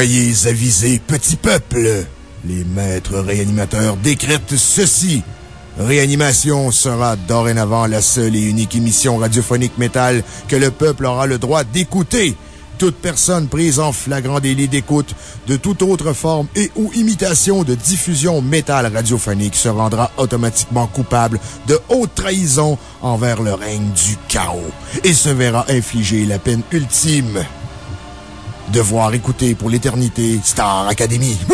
Soyez avisés, petit peuple. Les maîtres réanimateurs décrètent ceci. Réanimation sera dorénavant la seule et unique émission radiophonique métal que le peuple aura le droit d'écouter. Toute personne prise en flagrant délit d'écoute de toute autre forme et ou imitation de diffusion métal radiophonique se rendra automatiquement coupable de haute trahison envers le règne du chaos et se verra infliger la peine ultime. Devoir écouter pour l'éternité Star Academy.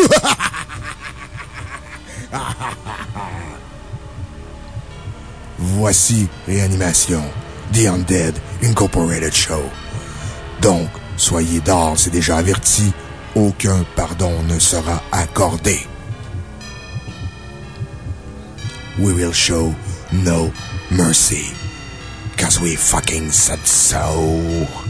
Voici Réanimation, The Undead Incorporated Show. Donc, soyez d'ores et déjà avertis, aucun pardon ne sera accordé. We will show no mercy. Cause we fucking said so.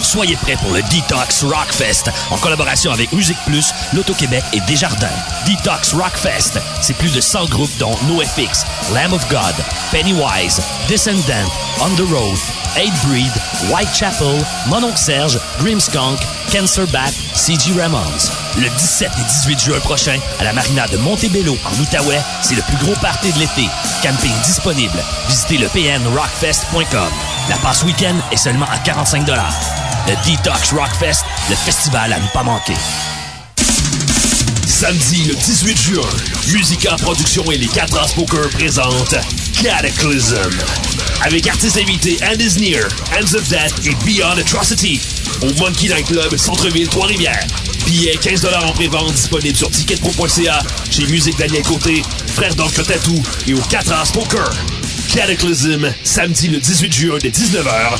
Soyez prêts pour le Detox Rockfest en collaboration avec Musique Plus, L'Auto-Québec et Desjardins. Detox Rockfest, c'est plus de 100 groupes dont NoFX, Lamb of God, Pennywise, Descendant, On the Road, Aid Breed, Whitechapel, Mononc Serge, Grimskunk, Cancer Bat, C.G. Ramones. Le 17 et 18 juin prochain, à la marina de Montebello, en Outaouais, c'est le plus gros party de l'été. Camping disponible. Visitez le pnrockfest.com. La passe week-end est seulement à 45 Le Detox Rockfest, le festival à ne pas manquer. Samedi le 18 juin, Musica Production et les 4 As Poker présentent Cataclysm. Avec artistes invités And Is Near, Hands of Death et Beyond Atrocity. Au Monkey Night Club, Centre-Ville, Trois-Rivières. Billets 15 en pré-vente disponibles sur ticketpro.ca, chez Musique Daniel Côté, Frère d'Encre Tatou et au 4 As Poker. Cataclysm, samedi le 18 juin dès 19h.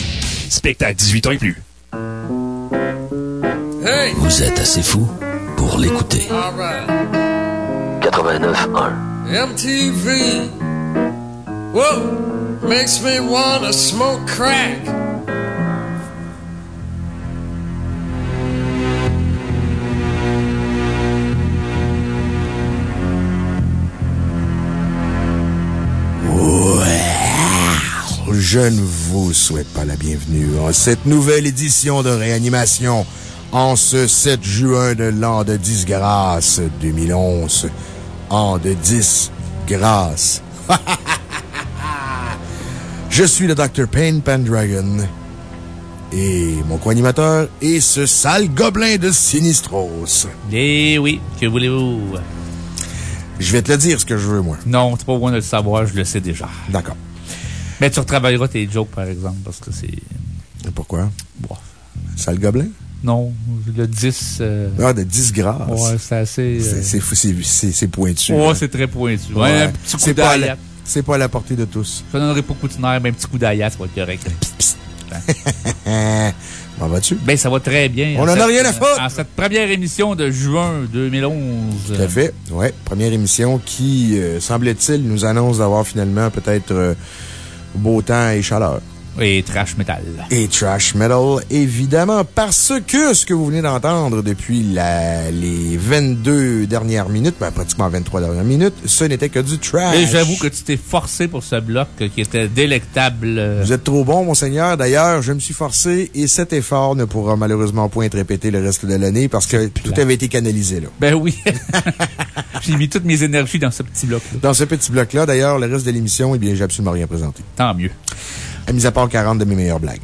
Spectacle 18 ans et plus. Vous êtes assez fou pour l'écouter. 89.1 MTV. Whoa, makes me wanna smoke crack. Je ne vous souhaite pas la bienvenue en cette nouvelle édition de réanimation en ce 7 juin de l'an de disgrâce 2011. An de 10 grâce. Je suis le Dr. Payne Pendragon. Et mon co-animateur est ce sale gobelin de Sinistros. Eh oui, que voulez-vous? Je vais te le dire ce que je veux, moi. Non, c'est pas besoin de le savoir, je le sais déjà. D'accord. Mais tu retravailleras tes jokes, par exemple, parce que c'est. Pourquoi? Bon. Sale gobelin? Non, le 10. Euh, Ah, de disgrâce. Ouais, c'est assez. C'est- euh, C'est pointu. Ouais, hein. c'est très pointu. Ouais, Ouais. un petit coup C'est pas, à la- d'ayat. c'est pas à la portée de tous. Je te donnerai pas coup de nerf, mais un petit coup d'ayat, ça va être correct. M'en vas-tu? Ben, ça va très bien. On en a cette- rien à foutre. En cette première émission de juin 2011. Tout à fait. Ouais. Première émission qui, euh, semble-t-il, nous annonce d'avoir finalement peut-être beau temps et chaleur. Et trash metal. Et trash metal, évidemment, parce que ce que vous venez d'entendre depuis la- les 22 dernières minutes, ben, pratiquement 23 dernières minutes, ce n'était que du trash. Et j'avoue que tu t'es forcé pour ce bloc qui était délectable. Vous êtes trop bon, Monseigneur. D'ailleurs, je me suis forcé et cet effort ne pourra malheureusement point être répété le reste de l'année parce que tout avait été canalisé, là. Ben oui. J'ai mis toutes mes énergies dans ce petit bloc-là. Dans ce petit bloc-là, d'ailleurs, le reste de l'émission, eh bien, j'ai absolument rien présenté. Tant mieux. À mis à part 40 de mes meilleures blagues.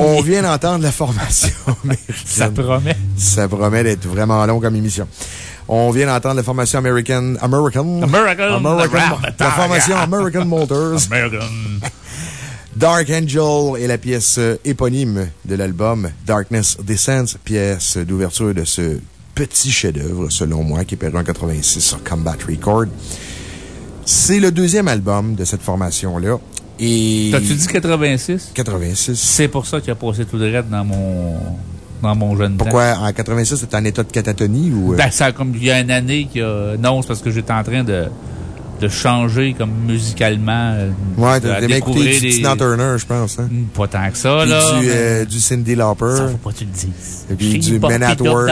On vient d'entendre la formation américaine. Ça promet. Ça promet d'être vraiment long comme émission. On vient d'entendre la formation American, American, American, American, la formation American Motors. American. Dark Angel est la pièce euh, éponyme de l'album Darkness Descends, pièce d'ouverture de ce petit chef-d'œuvre, selon moi, qui est paru en 86 sur Combat Record. C'est le deuxième album de cette formation-là. Et. T'as-tu dit 86? 86. C'est pour ça qu'il a passé tout de dans mon, dans mon jeune temps. Pourquoi en 86, c'était en état de catatonie ou. euh? Ben, ça comme il y a une année qu'il y a. Non, c'est parce que j'étais en train de, de changer comme musicalement. euh, ouais, de t'as bien écouté découvrir du des- Tina Turner, je pense, hein? Pas tant que ça, Puis là. du, mais- euh, du Cindy Lauper. Ça, faut pas que tu le dises. Et puis She du Men at Work.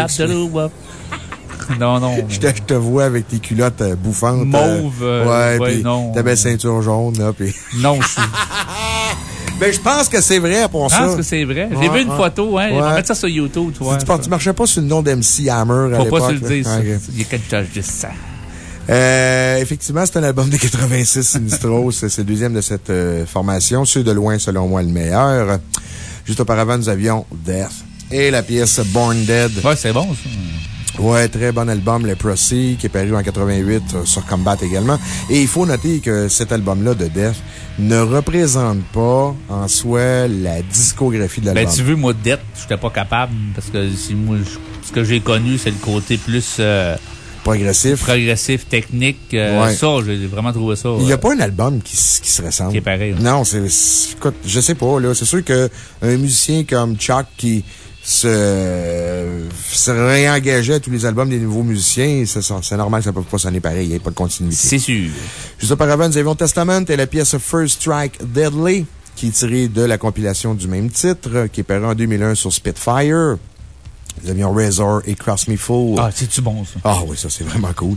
Non, non. Je te, je te vois avec tes culottes euh, bouffantes. Mauve, euh, ouais, ouais, puis non. ta belle ceinture jaune, là, puis. Non, je suis. Ben, je pense que c'est vrai pour Je ça. pense que c'est vrai. J'ai Ouais, vu une ouais. photo, hein. On va mettre ça sur YouTube, toi. Tu, tu marchais pas sur le nom d'MC Hammer à Faut pas se le dire, ça. Il y a quelque chose de ça. Euh, effectivement, c'est un album de 86 Sinistros. c'est le deuxième de cette euh, formation. C'est de loin, selon moi, le meilleur. Juste auparavant, nous avions Death et la pièce Born Dead. Ouais, c'est bon, ça. Ouais, très bon album, Leprosy, qui est paru en 88 euh, sur Combat également. Et il faut noter que cet album-là de Death ne représente pas en soi la discographie de Ben, l'album. tu veux, moi, dette, j'étais pas capable, parce que si moi, je- ce que j'ai connu, c'est le côté plus, euh, Progressif. progressif, technique. euh, Ouais. Ça, j'ai vraiment trouvé ça. Il n'y a euh, pas un album qui, qui se ressemble. Qui est pareil, ouais. Non, c'est, c'est- écoute, je sais pas, là. C'est sûr qu'un musicien comme Chuck qui se, se réengageait à tous les albums des nouveaux musiciens, c'est, normal que ça ne peut pas sonner pareil. Il n'y a pas de continuité. C'est sûr. Juste auparavant, nous avions Testament et la pièce First Strike Deadly. qui est tiré de la compilation du même titre, qui est paru en 2001 sur Spitfire. Nous avions Razor et Cross Me Full. Ah, c'est-tu bon, ça? Ah oui, ça, c'est vraiment cool.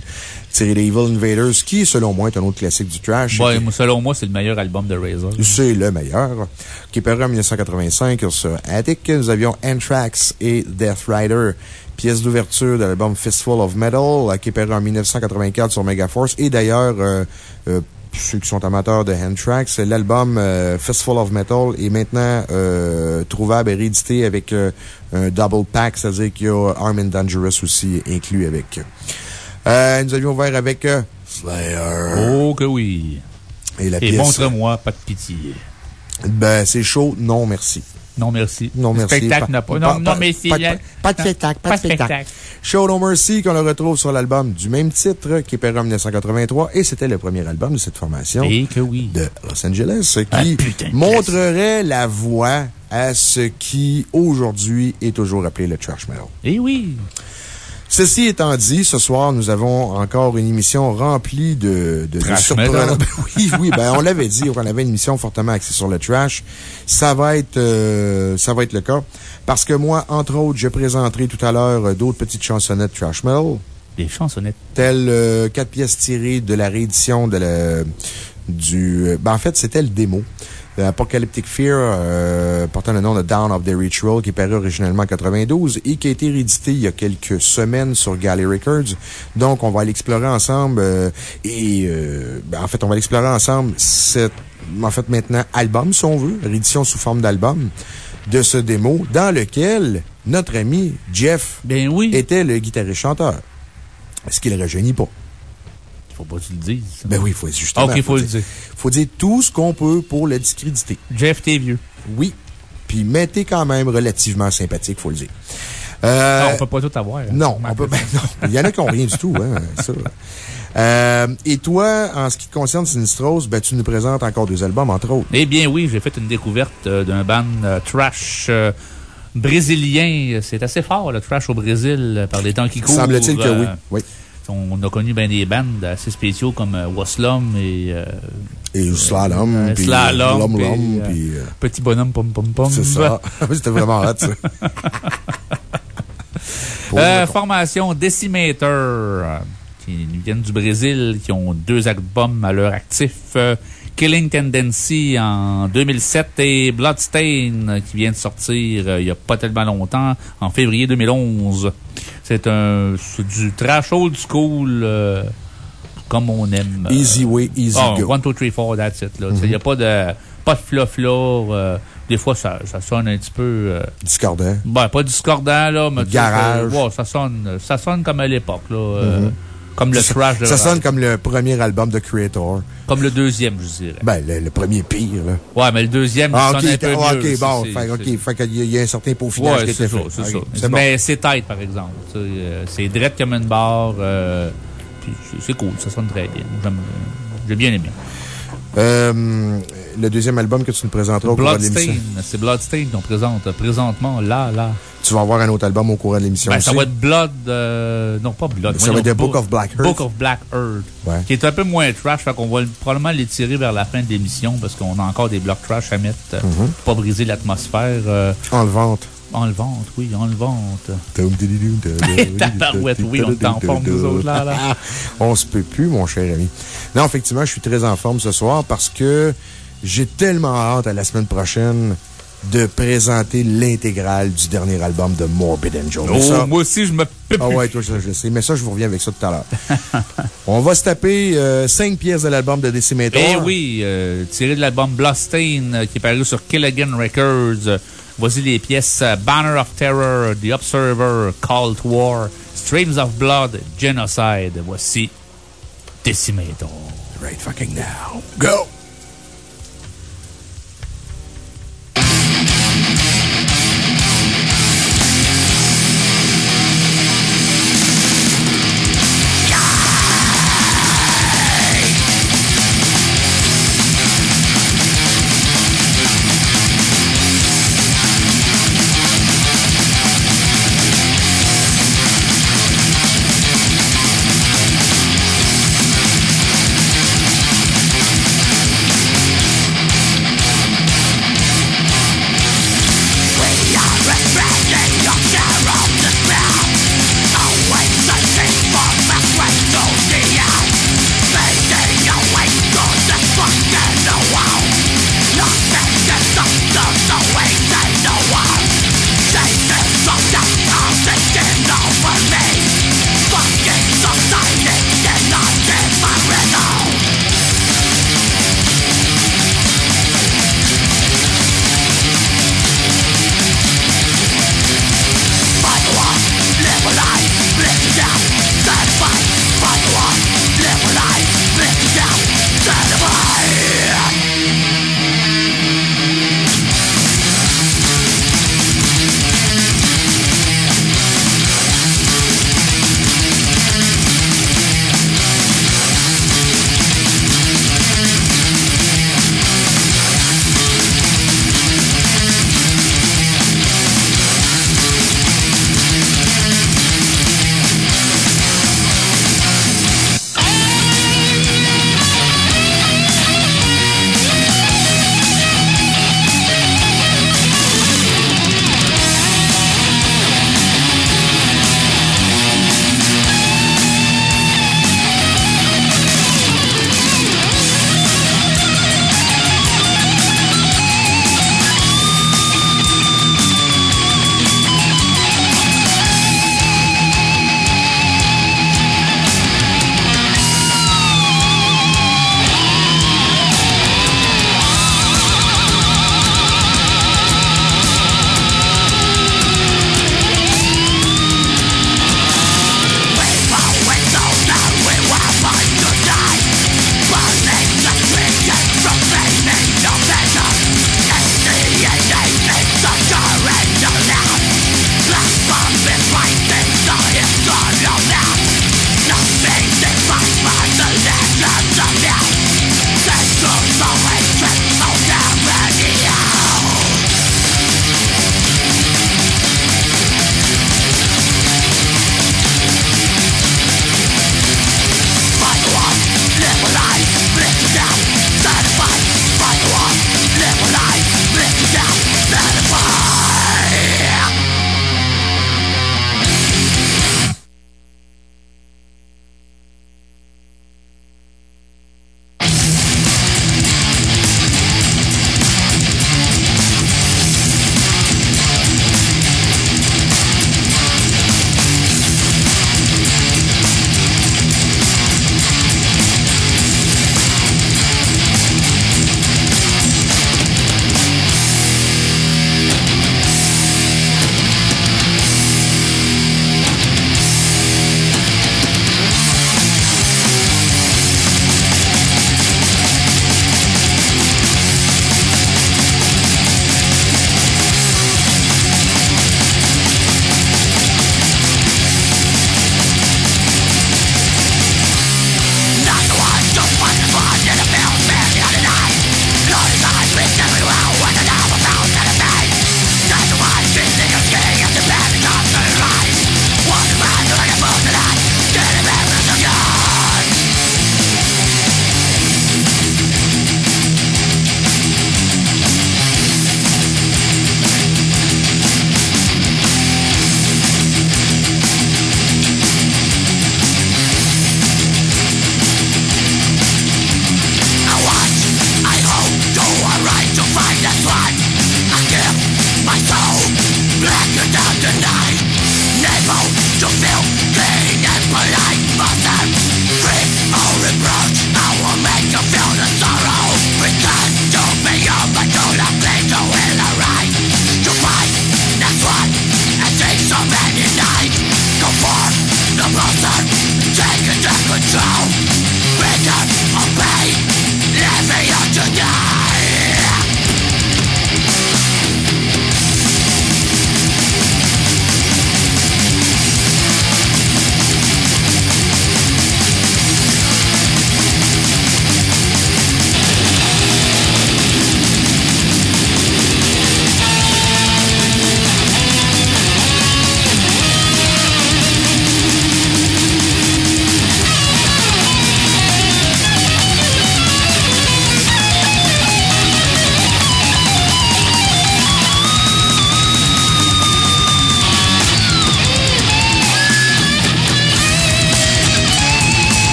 Tiré d'Evil Invaders, qui, selon moi, est un autre classique du trash. Ouais, selon moi, c'est le meilleur album de Razor. C'est le meilleur. Qui est paru en 1985 sur Attic. Nous avions Anthrax et Death Rider pièce d'ouverture de l'album Fistful of Metal, qui est paru en 1984 sur Megaforce. Et d'ailleurs, euh, euh, ceux qui sont amateurs de Anthrax, l'album euh, Fistful of Metal est maintenant trouvable et réédité avec un double pack, c'est-à-dire qu'il y a Armin Dangerous aussi inclus avec. nous avions ouvert avec Slayer. Oh que oui. Et la Et montre-moi, pas de pitié. Ben, c'est chaud, non merci. Non, merci. Non, merci. Spectacle n'a pas. Non, non, merci. Pas, pas, de spectacle, pas, de spectacle. Show No Mercy, qu'on le retrouve sur l'album du même titre, qui est paru en 1983, et c'était le premier album de cette formation. Et que oui. De Los Angeles, qui montrerait la voie à ce qui, aujourd'hui, est toujours appelé le trash metal. Et oui. Ceci étant dit, ce soir, nous avons encore une émission remplie de, de, surprenants. oui, oui, ben, on l'avait dit, on avait une émission fortement axée sur le trash. Ça va être, euh, ça va être le cas. Parce que moi, entre autres, je présenterai tout à l'heure euh, d'autres petites chansonnettes trash metal. Des chansonnettes. Telles euh, quatre pièces tirées de la réédition de la, du, ben, en fait, c'était le démo. Apocalyptic Fear, euh, portant le nom de Down of the Reach Roll, qui est paru originellement en 92 et qui a été réédité il y a quelques semaines sur Galley Records. Donc, on va l'explorer ensemble euh, et, euh, ben, en fait, on va l'explorer ensemble cet, en fait, maintenant, album, si on veut, réédition sous forme d'album de ce démo, dans lequel notre ami Jeff ben oui. était le guitariste-chanteur. Est-ce qu'il ne rajeunit pas? Faut pas que tu le dises. Ben oui, faut, justement. OK, faut, le dire. Faut dire tout ce qu'on peut pour le discréditer. Jeff, t'es vieux. Oui. Puis, mais t'es quand même relativement sympathique, faut le dire. Euh, non, on peut pas tout avoir. Hein. non, on peut, ben, non. Il y en a qui n'ont rien du tout, hein, ça. Euh, et toi, en ce qui concerne Sinistros, ben, tu nous présentes encore deux albums, entre autres. Eh bien, oui, j'ai fait une découverte euh, d'un band euh, trash brésilien. C'est assez fort, le trash au Brésil, par les temps qui courent. Semble-t-il que oui. Oui. On a connu bien des bandes assez spéciaux comme euh, Waslum et. Euh, et Slalom. Euh, puis Slalom. Lom Lom. Puis. Petit bonhomme pom pom pom. C'est ça. C'était vraiment hot, ça. formation Decimator, qui viennent du Brésil, qui ont deux albums à leur actif. Killing Tendency en 2007 et Bloodstain qui vient de sortir il n'y a pas tellement longtemps, en février 2011. C'est un, du trash old school, euh, comme on aime. Easy way, easy oh, go. One, two, three, four, that's it, là. Il n'y a pas de, pas de fluff là. Euh, des fois, ça, ça sonne un petit peu. Euh, discordant. Ben, pas discordant, là, mais. Garage. Ouais, ça sonne, ça sonne comme à l'époque, là. Mm-hmm. Comme le de Ça sonne comme le premier album de Creator. Comme le deuxième, je dirais. Ben, le, premier pire, là. Ouais, mais le deuxième, il ah, un peu ah, mieux. OK, bon. Fait, OK, fait qu'il y, a un certain peaufinage ouais, qui c'est ça, c'est ça. Mais c'est tête, par exemple. Euh, c'est direct comme une barre. Euh, c'est cool, ça sonne très bien. J'ai bien aimé. Euh, le deuxième album que tu nous présenteras au cours de l'émission. C'est Bloodstain qu'on présente présentement, là, là. Tu vas avoir un autre album au cours de l'émission ben, Ça va être Blood, euh, non pas Blood. Ça va être Book of Black Earth. Book of Black Earth. Ouais. Qui est un peu moins trash, fait qu'on va probablement l'étirer vers la fin de l'émission parce qu'on a encore des blocs trash à mettre pour mm-hmm. pas briser l'atmosphère. Euh, en le. En le vente, oui, en le vente. Tabarouette, oui, on est en forme, nous autres, là, là. on se peut plus, mon cher ami. Non, effectivement, je suis très en forme ce soir parce que j'ai tellement hâte à la semaine prochaine de présenter l'intégrale du dernier album de Morbid Angel. Oh, moi aussi, je me Ah ouais, toi, je, sais. Mais ça, je vous reviens avec ça tout à l'heure. On va se taper euh, cinq pièces de l'album de Decimator. Eh oui, euh, tiré de l'album Bloodstain euh, qui est paru sur Kill Again Records. Voici les pièces Banner of Terror, The Observer, Call to War, Streams of Blood, Genocide. Voici Decimator. Right fucking now. Go!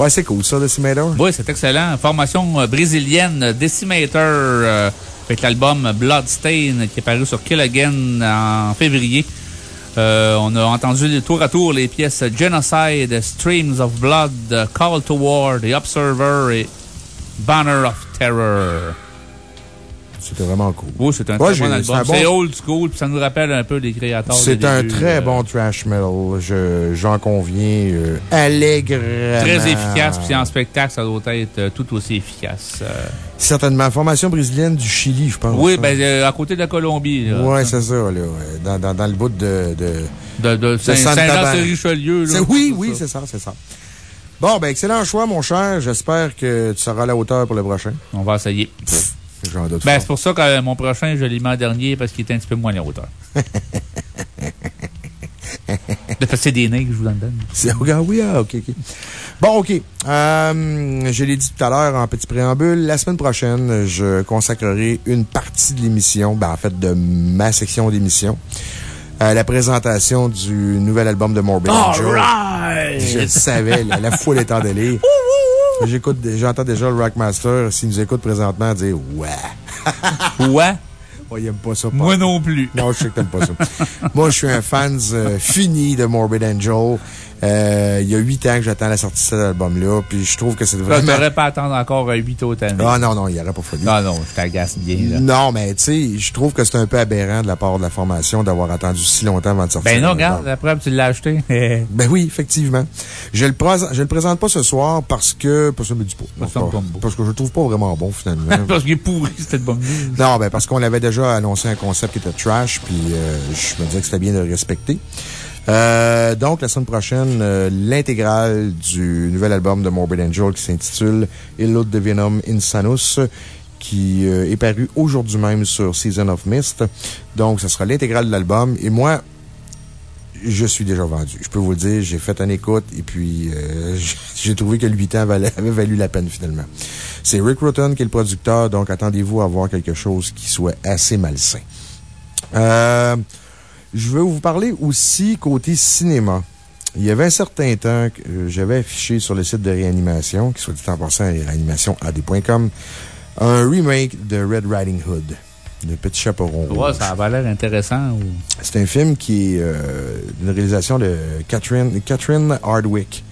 Ouais, c'est cool ça, Decimator. Oui, c'est excellent. Formation euh, brésilienne Decimator euh, avec l'album Bloodstain qui est paru sur Kill Again en février. Euh, on a entendu tour à tour les pièces Genocide, Streams of Blood, Call to War, The Observer et Banner of Terror. C'était vraiment cool. Oui, c'est un Ouais, très bon album. C'est bon- old school, puis ça nous rappelle un peu les créateurs. C'est un très euh, bon trash metal. Je- J'en conviens euh, allègrement. Très efficace, puis en spectacle, ça doit être euh, tout aussi efficace. euh. Certainement. Formation brésilienne du Chili, je pense. oui, hein. ben, à côté de la Colombie. Ouais, c'est ça, là. ouais. Dans, dans, dans le bout de. de... De, Saint-Jean-sur-Richelieu. Oui, oui, c'est ça, c'est ça. Bon, ben, excellent choix, mon cher. J'espère que tu seras à la hauteur pour le prochain. On va essayer. Ben, c'est pour ça que euh, mon prochain, je l'ai mis en dernier parce qu'il était un petit peu moins à la hauteur. De fait, c'est des nez que je vous en donne. C'est- ah oui, ah, ok, ok. Bon, ok. Euh, je l'ai dit tout à l'heure en petit préambule. La semaine prochaine, je consacrerai une partie de l'émission, ben, en fait, de ma section d'émission, à la présentation du nouvel album de Morbid Angel. Alright! Je le savais, la, la foule est en délire. J'écoute, j'entends déjà le Rockmaster, s'il nous écoute présentement, dire Ouais. Ouais? Oh, il aime pas ça. Moi non plus. Non, je sais que t'aimes pas ça. Moi, je suis un fan euh, fini de Morbid Angel. Euh, il y a huit ans que j'attends la sortie de cet album-là, puis je trouve que c'est vraiment. t'aurais pas à attendre encore 8 autres années. Ah non, non, il n'y aurait pas fallu. Non, non, je t'agace bien, là. Non, mais tu sais, je trouve que c'est un peu aberrant de la part de la formation d'avoir attendu si longtemps avant de sortir. Ben non, regarde, la preuve, tu l'as acheté. Ben oui, effectivement. Je le, je le présente pas ce soir parce que. Parce que me dit pas. Parce pas. Parce que je le trouve pas vraiment bon, finalement. Parce qu'il est pourri, cet album Non, ben parce qu'on avait déjà annoncé un concept qui était trash, puis euh, je me disais que c'était bien de le respecter. Euh, donc, la semaine prochaine, euh, l'intégrale du nouvel album de Morbid Angel qui s'intitule Illud Divinum Insanus, qui euh, est paru aujourd'hui même sur Season of Mist. Donc, ce sera l'intégrale de l'album. Et moi, je suis déjà vendu. Je peux vous le dire, j'ai fait une écoute et puis j'ai trouvé que le 8 ans valait- avait valu la peine finalement. C'est Rick Rutten qui est le producteur, donc attendez-vous à voir quelque chose qui soit assez malsain. Euh, je veux vous parler aussi côté cinéma. Il y avait un certain temps que euh, j'avais affiché sur le site de réanimation, qui soit dit en passant à réanimationad.com, un remake de Red Riding Hood, le petit chaperon Ouais, rouge. ça avait l'air intéressant. ou- C'est un film qui est euh, une réalisation de Catherine, Catherine Hardwick.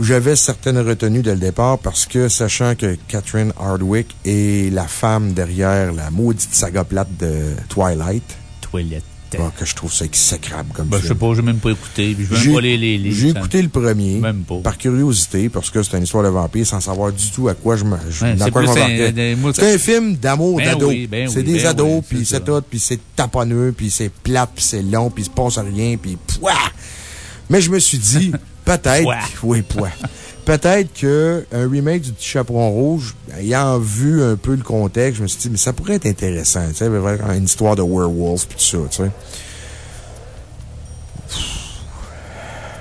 J'avais certaines retenues dès le départ parce que, sachant que Catherine Hardwick est la femme derrière la maudite saga plate de Twilight, Toilette. Que je trouve ça exécrable comme Ben, je sais film. pas, j'ai même pas écouté. puis Je veux J'ai- les, les, les- écouté le premier. Même pas. Par curiosité, parce que c'est une histoire de vampire sans savoir du tout à quoi je me, je- Ouais, c'est un- m'embarquais. film d'amour Ben d'ado. oui, ben c'est oui, des ben ados, puis c'est tout, puis c'est taponneux, puis c'est plate, puis c'est long, puis il se passe rien, puis pouah! Mais je me suis dit, peut-être, oui, pouah. Peut-être que un remake du Petit Chaperon Rouge, ayant vu un peu le contexte, je me suis dit, mais ça pourrait être intéressant, tu sais, une histoire de werewolf, puis tout ça, tu sais.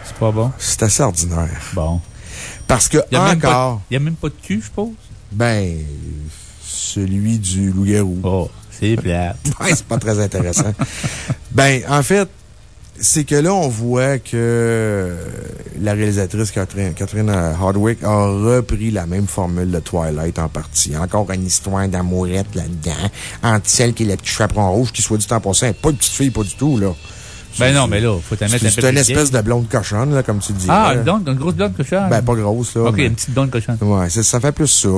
C'est pas bon. C'est assez ordinaire. Bon. Parce que, y encore, il y a même pas de cul, je suppose? ben, celui du loup-garou. Oh, c'est plate. Ouais, c'est pas très intéressant. ben, en fait, c'est que là, on voit que la réalisatrice Catherine, Catherine Hardwick a repris la même formule de Twilight en partie. Encore une histoire d'amourette là-dedans, entre celle qui est la petite chaperon rouge, qui soit dit en passant, pas une petite fille, pas du tout, là. Ben non, mais là, faut t'en mettre un peu c'est une espèce de blonde cochonne, là, comme tu dis. Ah, une blonde, une grosse blonde cochonne? Ben, pas grosse, là. Ok, mais- une petite blonde cochonne. Ouais, ça, ça fait plus ça.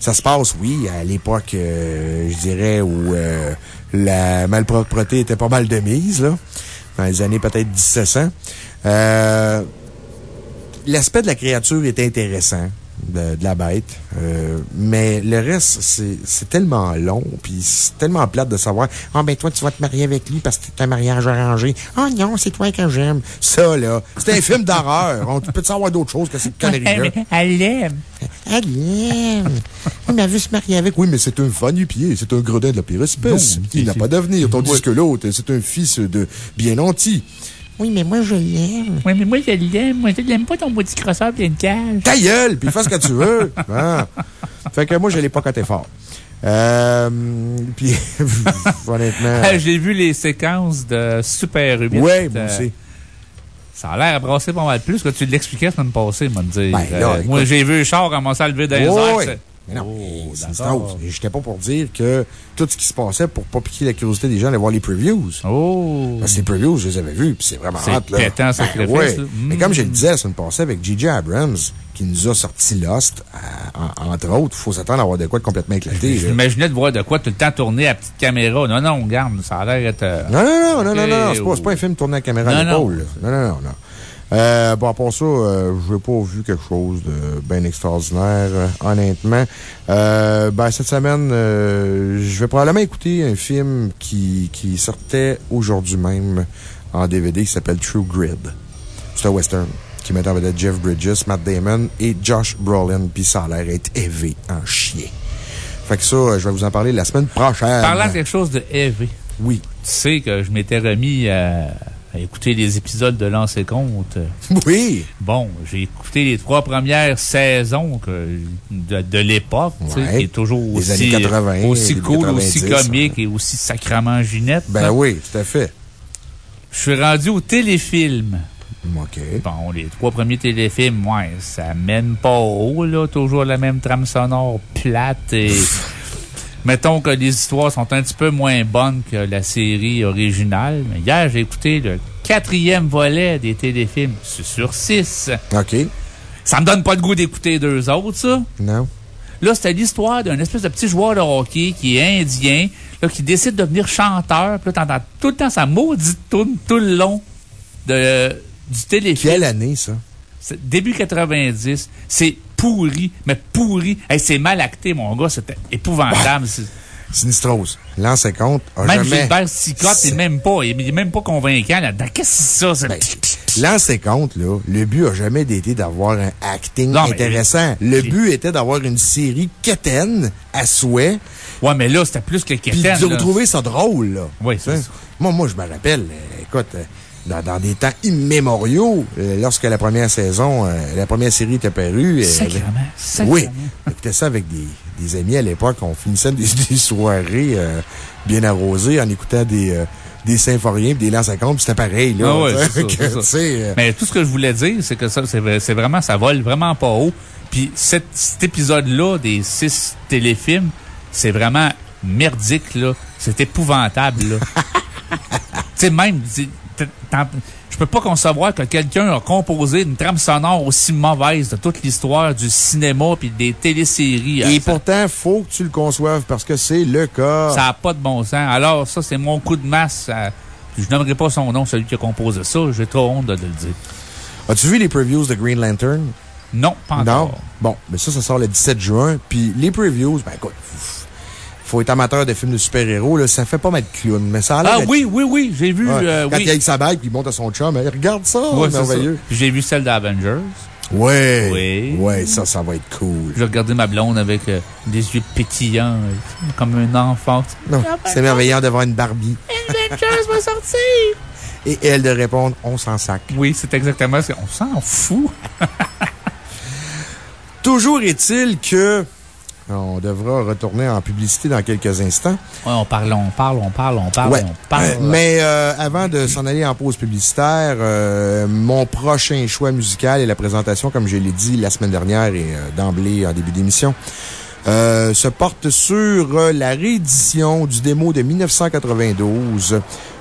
Ça se passe, oui, à l'époque, euh, je dirais, où euh, la malpropreté était pas mal de mise, là. Dans les années peut-être 1700. Euh, L'aspect de la créature est intéressant, de, de la bête. euh, mais le reste, c'est c'est tellement long, puis c'est tellement plate de savoir, ah, ben, toi, tu vas te marier avec lui parce que c'est un mariage arrangé. Oh non, c'est toi que j'aime. Ça, là, c'est un film d'horreur. On peut savoir d'autres choses que cette connerie-là. Elle l'aime. Elle l'aime. On a vu se marier avec. Oui, mais c'est un fan du pied. C'est un gredin de la pire espèce. Non, Il n'a pas d'avenir. Tandis que l'autre, c'est un fils de bien nanti. Oui, mais moi, je l'aime. Oui, mais moi, je l'aime. Moi, je l'aime pas ton petit crosseur plein de cage. Ta gueule, puis fais ce que tu veux. Ah. Fait que moi, je l'ai pas coté fort. Euh, puis, honnêtement. J'ai vu les séquences de Super 8. Ouais, moi euh, aussi. Ça a l'air à brasser pas mal plus que tu l'expliquais la semaine passée, me dire. Ben, là, Euh, moi, j'ai vu le char commencer à lever Ouais, airs. ouais. Mais non, Oh. Strauss. Et J'étais pas pour dire que tout ce qui se passait pour pas piquer la curiosité des gens d'aller voir les previews. Oh! Parce que les previews, je les avais vus, puis c'est vraiment C'est hot, là. pétant, sacrifice, ouais. là. Mais Mm. comme je le disais la semaine passée avec J.J. Abrams, qui nous a sorti Lost, en- entre autres, faut s'attendre à avoir de quoi de complètement éclaté. J'imaginais de voir de quoi tout le temps tourner à petite caméra. Non, non, regarde, ça a l'air d'être. euh, Non, non, non, non, non, non, non, c'est pas, pas un film tourné à caméra à l'épaule. non, non, non. Euh, bon, part ça, euh, je n'ai pas vu quelque chose de bien extraordinaire, euh, honnêtement. Euh, ben, cette semaine, euh, je vais probablement écouter un film qui, qui sortait aujourd'hui même en DVD qui s'appelle True Grid. C'est un western qui met en vedette Jeff Bridges, Matt Damon et Josh Brolin, puis ça a l'air d'être élevé en chien. Fait que ça, euh, je vais vous en parler la semaine prochaine. Parlant de quelque chose de heavy. Oui. Tu sais que je m'étais remis à, à écouter les épisodes de Lancer Compte. Oui. Bon, j'ai écouté les trois premières saisons que, de, de l'époque, Ouais. qui est toujours Des aussi, années 80, aussi début cool, aussi 90, comique et aussi sacrament Ginette. Ben oui, tout à fait. Je suis rendu au téléfilm. OK. Bon, les trois premiers téléfilms, ouais, ça mène pas haut, là. Toujours la même trame sonore plate et. Mettons que les histoires sont un petit peu moins bonnes que la série originale. Mais hier, j'ai écouté le quatrième volet des téléfilms. C'est sur six. OK. Ça me donne pas le goût d'écouter deux autres, ça. Non. Là, c'était l'histoire d'un espèce de petit joueur de hockey qui est indien, là, qui décide de devenir chanteur. Puis là, t'entends tout le temps sa maudite tourne tout le long de, du téléfilm. Quelle année, ça? Début 90. C'est pourri, mais pourri. Hey, c'est mal acté, mon gars. C'était épouvantable. C'est- Sinistros. L'an 50 a Même jamais... Gilbert Sicotte, il est même pas, il est même pas convaincant là-dedans. Qu'est-ce que c'est ça? Ben, L'an 50, là, le but a jamais été d'avoir un acting Non, mais- intéressant. Le but était d'avoir une série quétaine à souhait, ouais, mais là, c'était plus que puis de là. trouver ça drôle, là. Oui, c'est Hein? ça. Moi, moi, je me rappelle, euh, écoute, euh, dans, dans des temps immémoriaux, euh, lorsque la première saison, euh, la première série était parue. Sacrément, sacrément. Oui. On écoutait ça avec des, des amis à l'époque. On finissait des, des soirées euh, bien arrosées en écoutant des, euh, des symphoriens et des l'an 50, puis c'était pareil, là. Ah ouais, ça, que, Mais tout ce que je voulais dire, c'est que ça, c'est vrai- c'est vraiment, ça vole vraiment pas haut. Puis cet, cet épisode-là des six téléfilms, c'est vraiment merdique, là. C'est épouvantable, là. tu sais, même, je peux pas concevoir que quelqu'un a composé une trame sonore aussi mauvaise de toute l'histoire du cinéma puis des téléséries. Et Ça- pourtant, faut que tu le conçoives parce que c'est le cas. Ça n'a pas de bon sens. Alors, ça, c'est mon coup de masse. ça- Je n'aimerais pas son nom, celui qui a composé ça. J'ai trop honte de, le dire. As-tu vu les previews de Green Lantern? Non, pas Non? encore. Bon, mais ça, ça sort le 17 juin. Puis les previews, ben écoute, faut être amateur de films de super-héros, là. Ça fait pas mal de clown, mais ça a l'air Ah oui, oui, oui, j'ai vu. Ouais. euh, Quand oui. il avec sa bague, puis il monte à son chum, Hey, regarde ça, Ouais, c'est merveilleux. J'ai vu celle d'Avengers. Ouais. Oui. Ouais, ça, ça va être cool. J'ai regardé ma blonde avec euh, des yeux pétillants, euh, comme un enfant. Non, c'est merveilleux d'avoir une Barbie. Avengers va sortir! Et elle de répondre, on s'en sac. Oui, c'est exactement ça. On s'en fout. Toujours est-il que on devra retourner en publicité dans quelques instants. Ouais, on parle, on parle, on parle, on parle, Ouais. on parle. Euh, mais euh, avant de s'en aller en pause publicitaire, euh, mon prochain choix musical et la présentation, comme je l'ai dit la semaine dernière et euh, d'emblée en début d'émission, euh, se porte sur la réédition du démo de 1992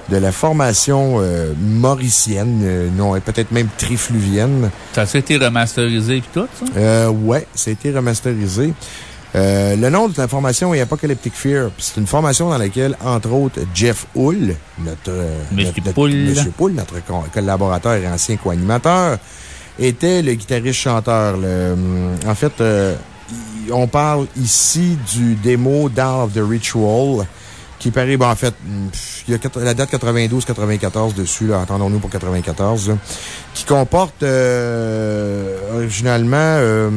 de la formation euh, mauricienne, euh, non, et peut-être même trifluvienne. Ça a été remasterisé et tout, ça? Euh, ouais, ça a été remasterisé. Euh, le nom de la formation est Apocalyptic Fear. C'est une formation dans laquelle, entre autres, Jeff Hull, notre, euh, Monsieur notre- notre- Poul. Monsieur Poul, notre co- collaborateur et ancien co-animateur, était le guitariste-chanteur. Hum, En fait, euh, on parle ici du démo Down of the Ritual, qui paraît, bon, en fait, pff, il y a la date 92-94 dessus, là, attendons-nous pour 94, là, qui comporte euh, originalement euh,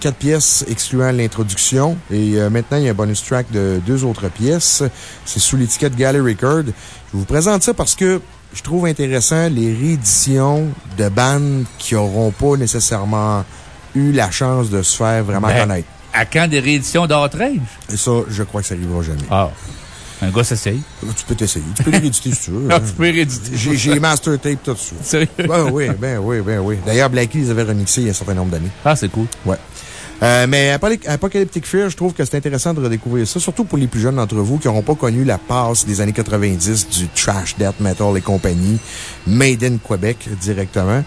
quatre pièces excluant l'introduction. Et euh, maintenant, il y a un bonus track de deux autres pièces. C'est sous l'étiquette Gallery Record. Je vous présente ça parce que je trouve intéressant les rééditions de bandes qui n'auront pas nécessairement eu la chance de se faire vraiment Ben, connaître. À quand des rééditions d'Outrage? Et ça, je crois que ça arrivera jamais. Ah. Un gars s'essaye. Tu peux t'essayer. Tu peux rééditer si tu veux. Ah, tu peux rééditer. J'ai master tape tout ça. Sérieux? Ben oui, ben oui, ben oui. D'ailleurs, Blackie les avait remixés il y a un certain nombre d'années. Ah, c'est cool. Ouais. Euh, mais Apocalyptic Apocalyptic Fear, je trouve que c'est intéressant de redécouvrir ça, surtout pour les plus jeunes d'entre vous qui n'auront pas connu la passe des années 90 du trash, death metal et compagnie, made in Québec directement.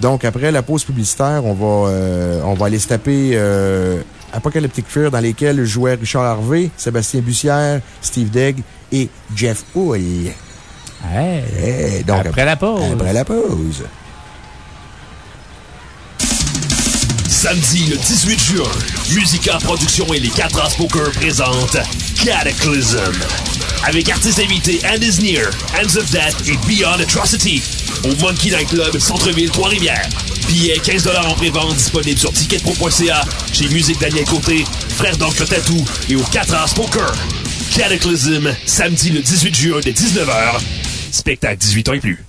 Donc, après la pause publicitaire, on va, euh, on va aller se taper euh, Apocalyptic Fear dans lesquels jouaient Richard Harvey, Sébastien Bussière, Steve Degg et Jeff Hull. Hey. Donc, Après la pause. Après la pause. Samedi le 18 juin, Musica Production et les 4 As Poker présentent Cataclysm. Avec artistes invités And Is Near, Hands of Death et Beyond Atrocity. Au Monkey Night Club, Centre-Ville, Trois-Rivières. Billets 15 en pré-vente disponibles sur ticketpro.ca, chez Musique Daniel Côté, Frère d'Encre Tatou et au 4 As Poker. Cataclysm, samedi le 18 juin dès 19h. Spectacle 18 ans et plus.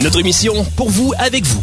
Notre mission, pour vous, avec vous.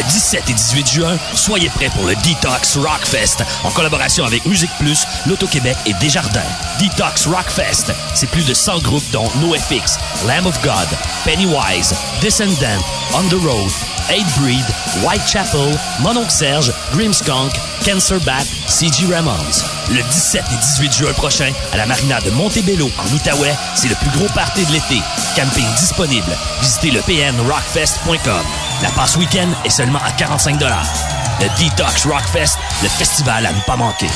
Le 17 et 18 juin, soyez prêts pour le Detox Rockfest en collaboration avec Musique Plus, L'Auto-Québec et Desjardins. Detox Rockfest, c'est plus de 100 groupes dont NoFX, Lamb of God, Pennywise, Descendant, On the Road, Eight Breed, Whitechapel, Mononc Serge, Grimskunk, Cancer Bat, C.G. Ramones. Le 17 et 18 juin prochain, à la marina de Montebello, en Outaouais, c'est le plus gros party de l'été. Camping disponible. Visitez le pnrockfest.com. La passe week-end est seulement à 45 Le Detox Rockfest, le festival à ne pas manquer.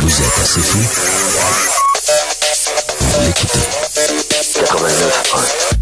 Vous êtes assez fou? L'écoutez. 89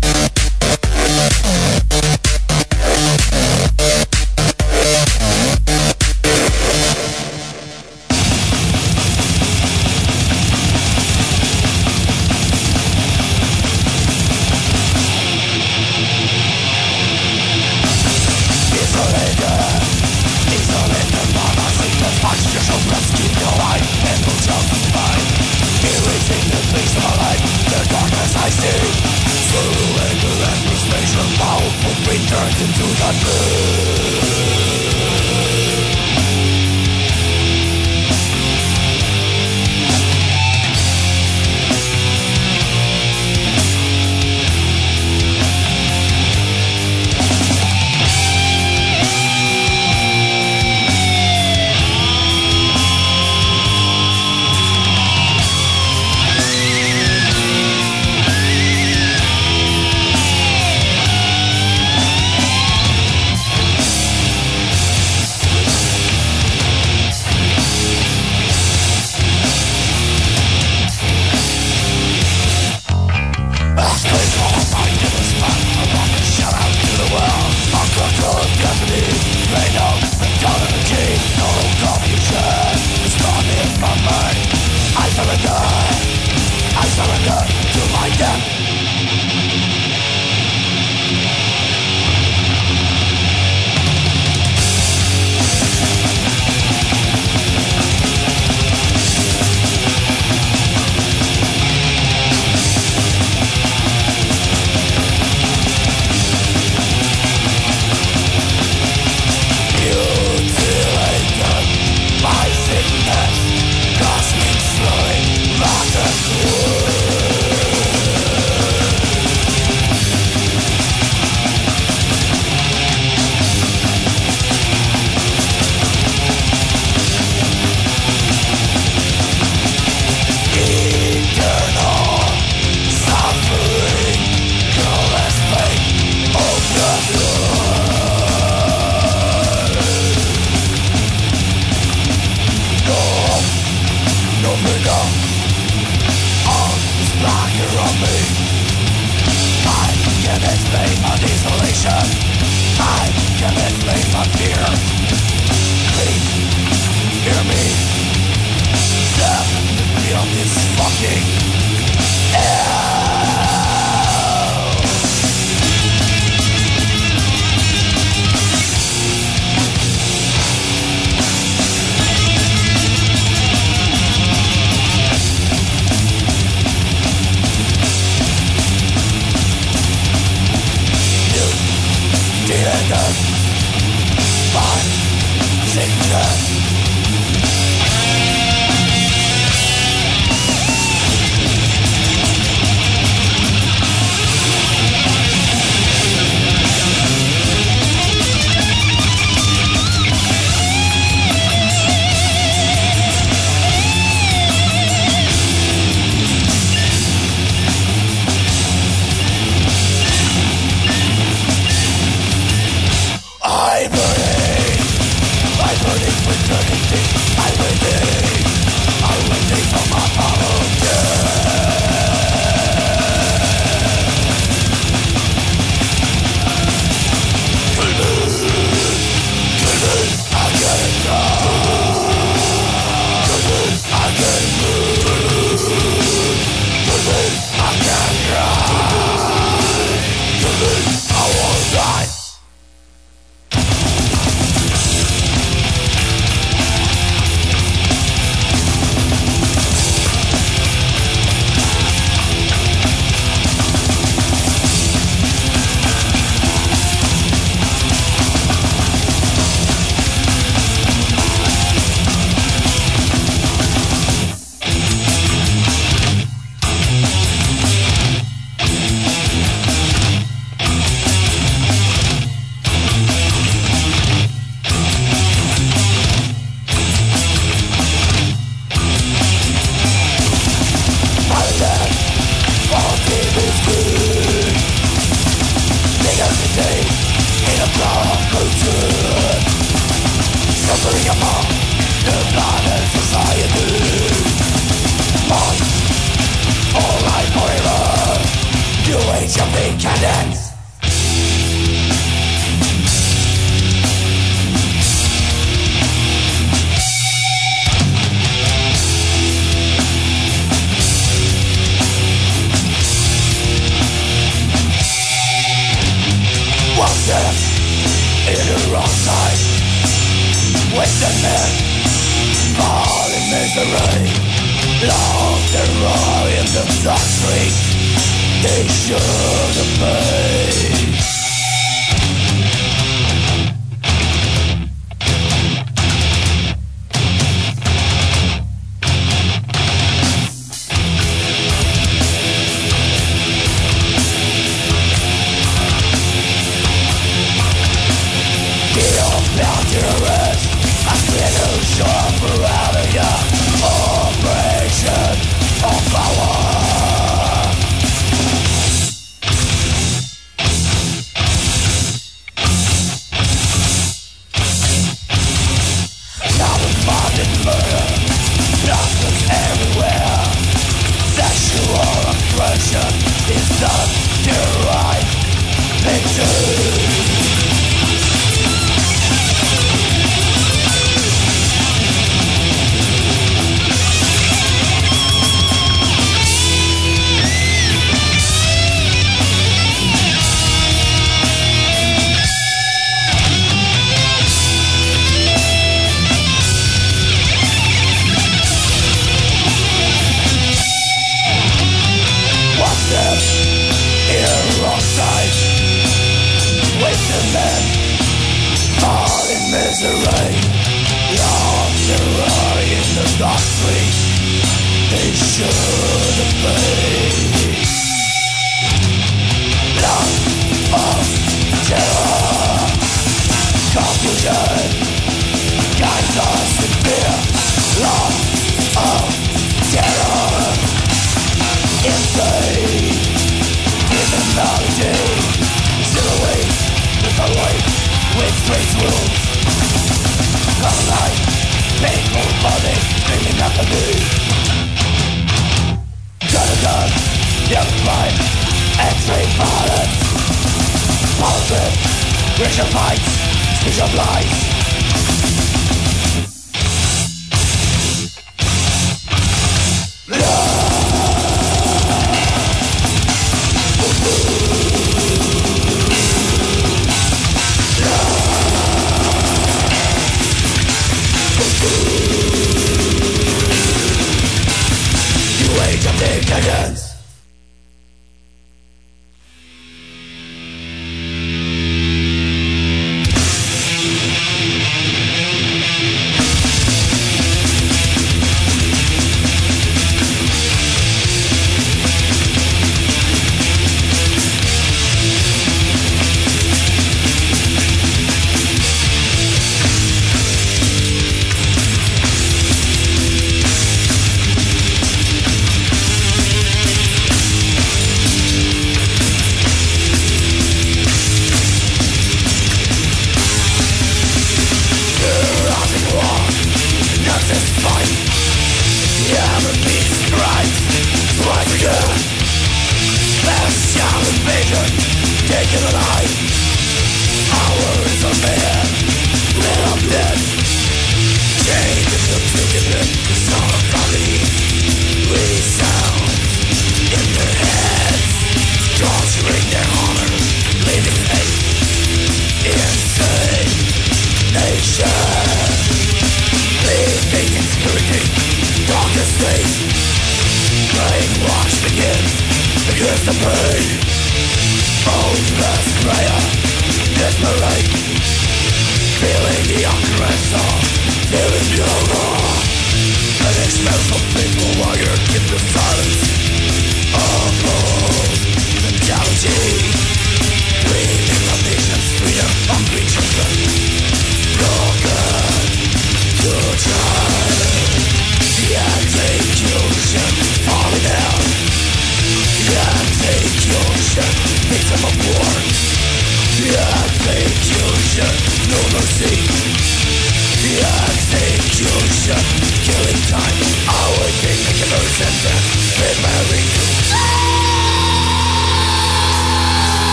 jeden, pan, siedem,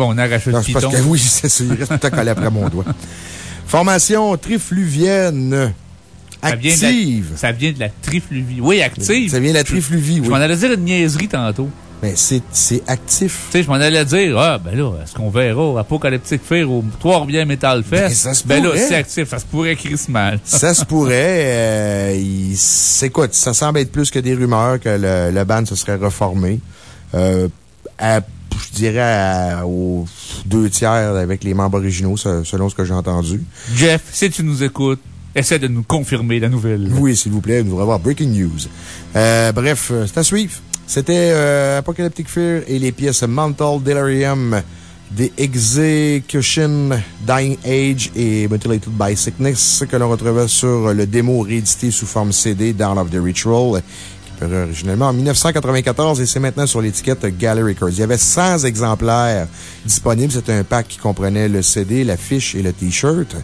Bon, on a arraché Non, le parce piton. que oui, c'est ça, il reste tout à collé après mon doigt. Formation trifluvienne. Ça vient, de la, Active. ça vient de la trifluvie. Oui, active. Ça vient de la trifluvie, Je oui. m'en allais dire une niaiserie tantôt. Mais c'est c'est actif. Tu sais, je m'en allais dire, ah, ben là, est-ce qu'on verra Apocalyptic Fear au Trois-Rivières Metal Fest? Ben, ça se Ben là, c'est actif. Ça se pourrait crissement. Ça se pourrait. euh, c'est quoi? Ça semble être plus que des rumeurs que le, le band se serait reformé. Euh, à- je dirais à- aux deux tiers avec les membres originaux, se- selon ce que j'ai entendu. Jeff, si tu nous écoutes, essaie de nous confirmer la nouvelle. Oui, s'il vous plaît, nous devrait avoir breaking news. Euh, bref, euh, c'est à suivre. C'était euh, Apocalyptic Fear et les pièces Mental Delirium, The Execution, Dying Age et Mutilated by Sickness que l'on retrouvait sur le démo réédité sous forme CD Down of the Ritual paru originellement en 1994 et c'est maintenant sur l'étiquette Gallery Records. Il y avait 100 exemplaires disponibles. C'était un pack qui comprenait le CD, la fiche et le T-shirt.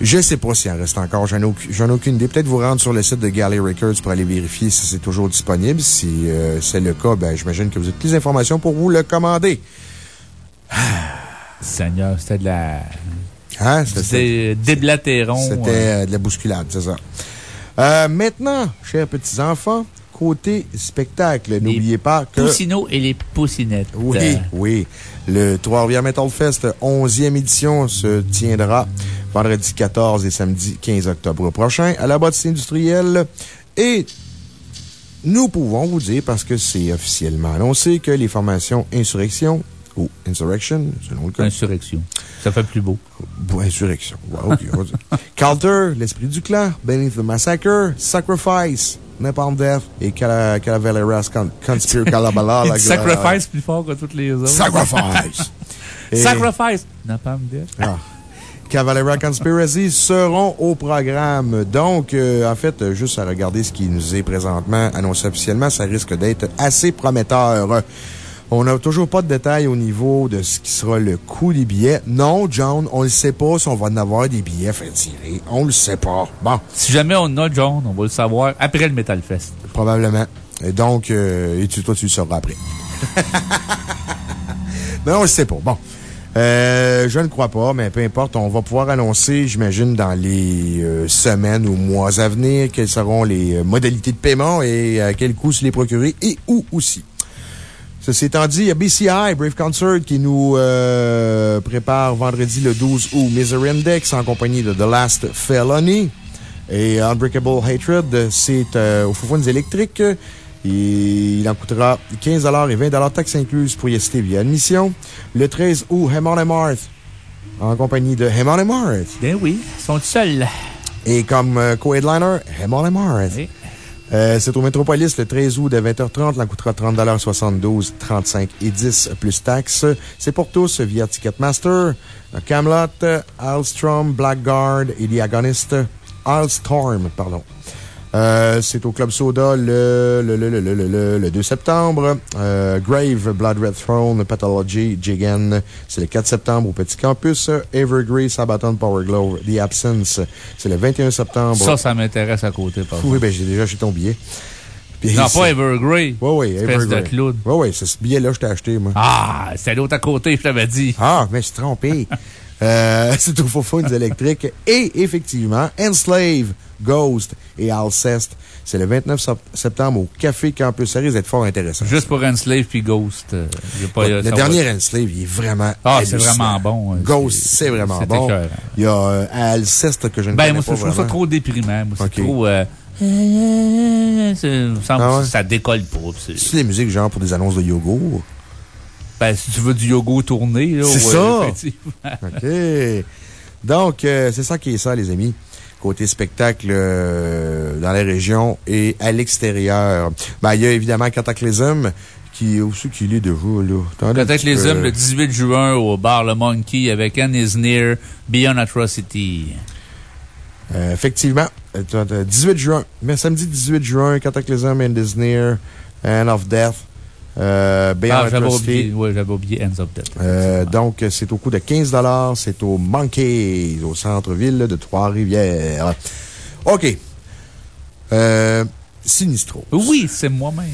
Je sais pas s'il en reste encore. J'en ai, aucune- j'en ai aucune idée. Peut-être vous rendre sur le site de Galley Records pour aller vérifier si c'est toujours disponible. Si euh, c'est le cas, ben, j'imagine que vous avez toutes les informations pour vous le commander. Seigneur, c'était de la. Hein? C'était- déblatéron. C'était euh, euh, de la bousculade, c'est ça. Euh, maintenant, chers petits-enfants, côté spectacle, n'oubliez pas que. Poussino et les poussinettes. Oui, oui. Le Trois-Rivières Metal Fest 11e édition se tiendra vendredi 14 et samedi 15 octobre prochain à la bâtisse industrielle. Et nous pouvons vous dire, parce que c'est officiellement annoncé, que les formations Insurrection ou Insurrection, selon le cas. Insurrection. Ça fait plus beau. Insurrection. Dire. Calter, l'esprit du clan, Beneath the Massacre, Sacrifice, Napalm Death et Cala- Calavaleras Con Conspire Calabala. La- sacrifice plus fort que toutes les autres. Sacrifice! Et- Sacrifice! N'a pas me dire. Ah. Cavalera Conspiracy seront au programme. Donc, euh, en fait, juste à regarder ce qui nous est présentement annoncé officiellement, ça risque d'être assez prometteur. On n'a toujours pas de détails au niveau de ce qui sera le coût des billets. Non, John, on ne sait pas si on va en avoir des billets fait tirer. On le sait pas. Bon. Si jamais on en a, John, on va le savoir après le Metal Fest. Probablement. Et donc, euh, et tu, toi, tu le sauras après. mais on le sait pas. Bon. Euh, je ne crois pas, mais peu importe. On va pouvoir annoncer, j'imagine, dans les euh, semaines ou mois à venir, quelles seront les modalités de paiement et à quel coût se les procurer et où aussi. Ceci étant dit, il y a BCI, Brave Concert, qui nous euh, prépare vendredi le 12 août Misery Index en compagnie de The Last Felony. Et Unbreakable Hatred, c'est euh, aux Foufounes électriques. Et il en coûtera 15 et 20 taxes incluses pour y assister via admission. Le 13 août, Hammond et Marth, en compagnie de Hammond et Marth. Ben oui, ils sont seuls. Et comme euh, co-headliner, Hammond et Marth. Oui. Euh, c'est au Métropolis le 13 août de 20h30. Il en coûtera 30,72 35 et 10 plus taxes. C'est pour tous via Ticketmaster. Camelot, Alstrom, Blackguard et The Agonist. Alstorm, pardon. Euh, c'est au Club Soda le, le, le, le, le, le, le- le 2 septembre. Euh, Grave, Blood Red Throne, Pathology, Jigen. C'est le 4 septembre au Petit Campus. Evergrey, Sabaton, Power Glove, The Absence. C'est le 21 septembre. Ça, ça m'intéresse à côté, par Oui, ben, j'ai déjà acheté ton billet. Puis Non, c'est- pas Evergrey. Oui, oui, Evergrey. de clown. Oui, oui, c'est ce billet-là que je t'ai acheté, moi. Ah, c'était l'autre à côté, je t'avais dit. Ah, mais je suis trompé. Euh, c'est au Faux électriques. Et effectivement, Enslave, Ghost et Alceste. C'est le 29 sep- septembre au Café Campus. Ça risque d'être fort intéressant. Juste pour Enslave puis Ghost. euh, pas, le dernier Enslave, il est vraiment. Ah, c'est vraiment bon. euh, Ghost, c'est vraiment bon. écœurant. Il y a euh, Alceste que je ne Ben, connais moi, pas je trouve ça trop déprimant. Moi, c'est Ok. trop. euh, me semble Ah ouais? que ça décolle pas. c'est- les musiques genre pour des annonces de yogourt? Ben, si tu veux du yoga tourné, là. C'est ça. OK. Donc, euh, c'est ça qui est ça, les amis. Côté spectacle euh, dans la région et à l'extérieur. Ben, il y a évidemment Cataclysm qui, où c'est qu'il est déjà, là? Hommes le 18 juin au bar Le Monkey avec Anne is Near, Beyond Atrocity. Euh, effectivement. Attends, attends, 18 juin. Mais samedi 18 juin, Cataclysm and Disney, End of Death, euh, Ah, j'avais oublié, ouais, oublié Ends of Death. Euh, donc, c'est au coût de 15 C'est au Monkey, au centre-ville de Trois-Rivières. OK. Euh, Sinistro. Oui, c'est moi-même.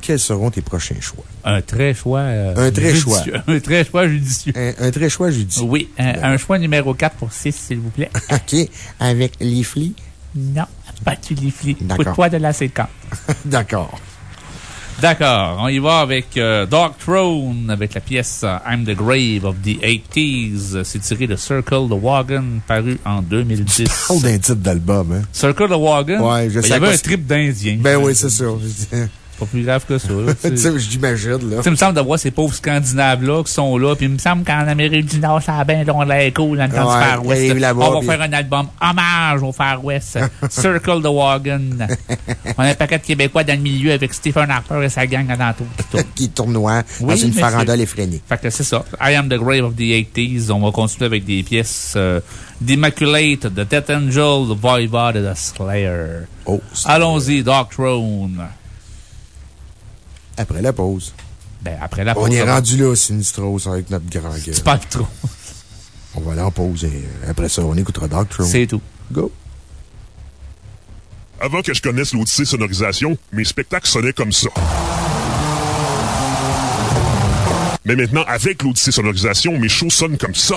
Quels seront tes prochains choix? Un très choix. euh, Un très choix. judicieux. Un très choix judicieux. Un, un très choix judicieux. Oui, un, un choix numéro 4 pour 6, s'il vous plaît. OK. Avec Leafly? Non, tu. D'accord. Coup de poids de la séquence. D'accord. D'accord, on y va avec euh, Dark Throne, avec la pièce euh, I'm the Grave of the 80s. C'est tiré de Circle the Wagon, paru en 2010. Parle d'un titre d'album, hein? Circle the Wagon? Ouais, je Ben, sais Il y avait un trip d'Indien. Ben oui, c'est sûr. Pas plus grave que ça. tu sais, j'imagine, là. Ça me semble de voir ces pauvres Scandinaves-là qui sont là. Puis il me semble qu'en Amérique du Nord, ça a bien long l'air cool dans le temps Ouais, du Far West. On va puis- faire un album hommage au Far West. Circle the Wagon. On a un paquet de Québécois dans le milieu avec Stephen Harper et sa gang à l'entour qui tourne. qui tournoie dans une farandole effrénée. Fait que c'est ça. I am the grave of the 80s. On va continuer avec des pièces euh, d'Immaculate, de Death Angel, de Voivod et de Slayer. Oh, Allons-y, Dark Throne. Après la pause. Ben, après la On pause, est ça va- rendu là, Sinistros, avec notre grand gueule. C'est pas trop. On va aller en pause et euh, après ça, on écoutera Dark Throne. C'est tout. Go. Avant que je connaisse l'Odyssée Sonorisation, mes spectacles sonnaient comme ça. Mais maintenant, avec l'Odyssée Sonorisation, mes shows sonnent comme ça.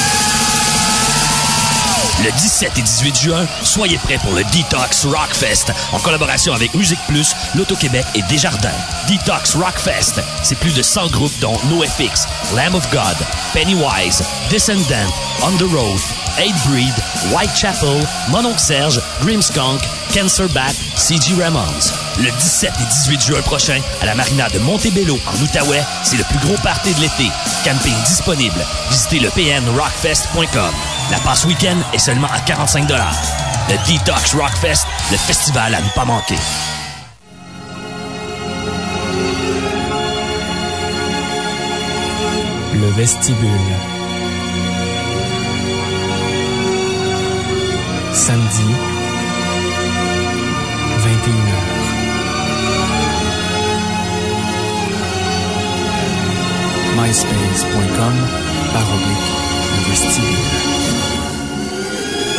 Le 17 et 18 juin, soyez prêts pour le Detox Rockfest en collaboration avec Musique Plus, L'Auto-Québec et Desjardins. Detox Rockfest, c'est plus de 100 groupes dont NoFX, Lamb of God, Pennywise, Descendant, On the Road, Eight Breed, Whitechapel, Mononcle Serge, Grimskunk, Cancer Bat, C.G. Ramones. Le 17 et 18 juin prochain, à la marina de Montebello, en Outaouais, c'est le plus gros party de l'été. Camping disponible. Visitez le pnrockfest.com. La passe week-end est seulement à 45 Le Detox Rockfest, le festival à ne pas manquer. Le vestibule. Samedi, 21h. myspace.com par oblique le vestibule.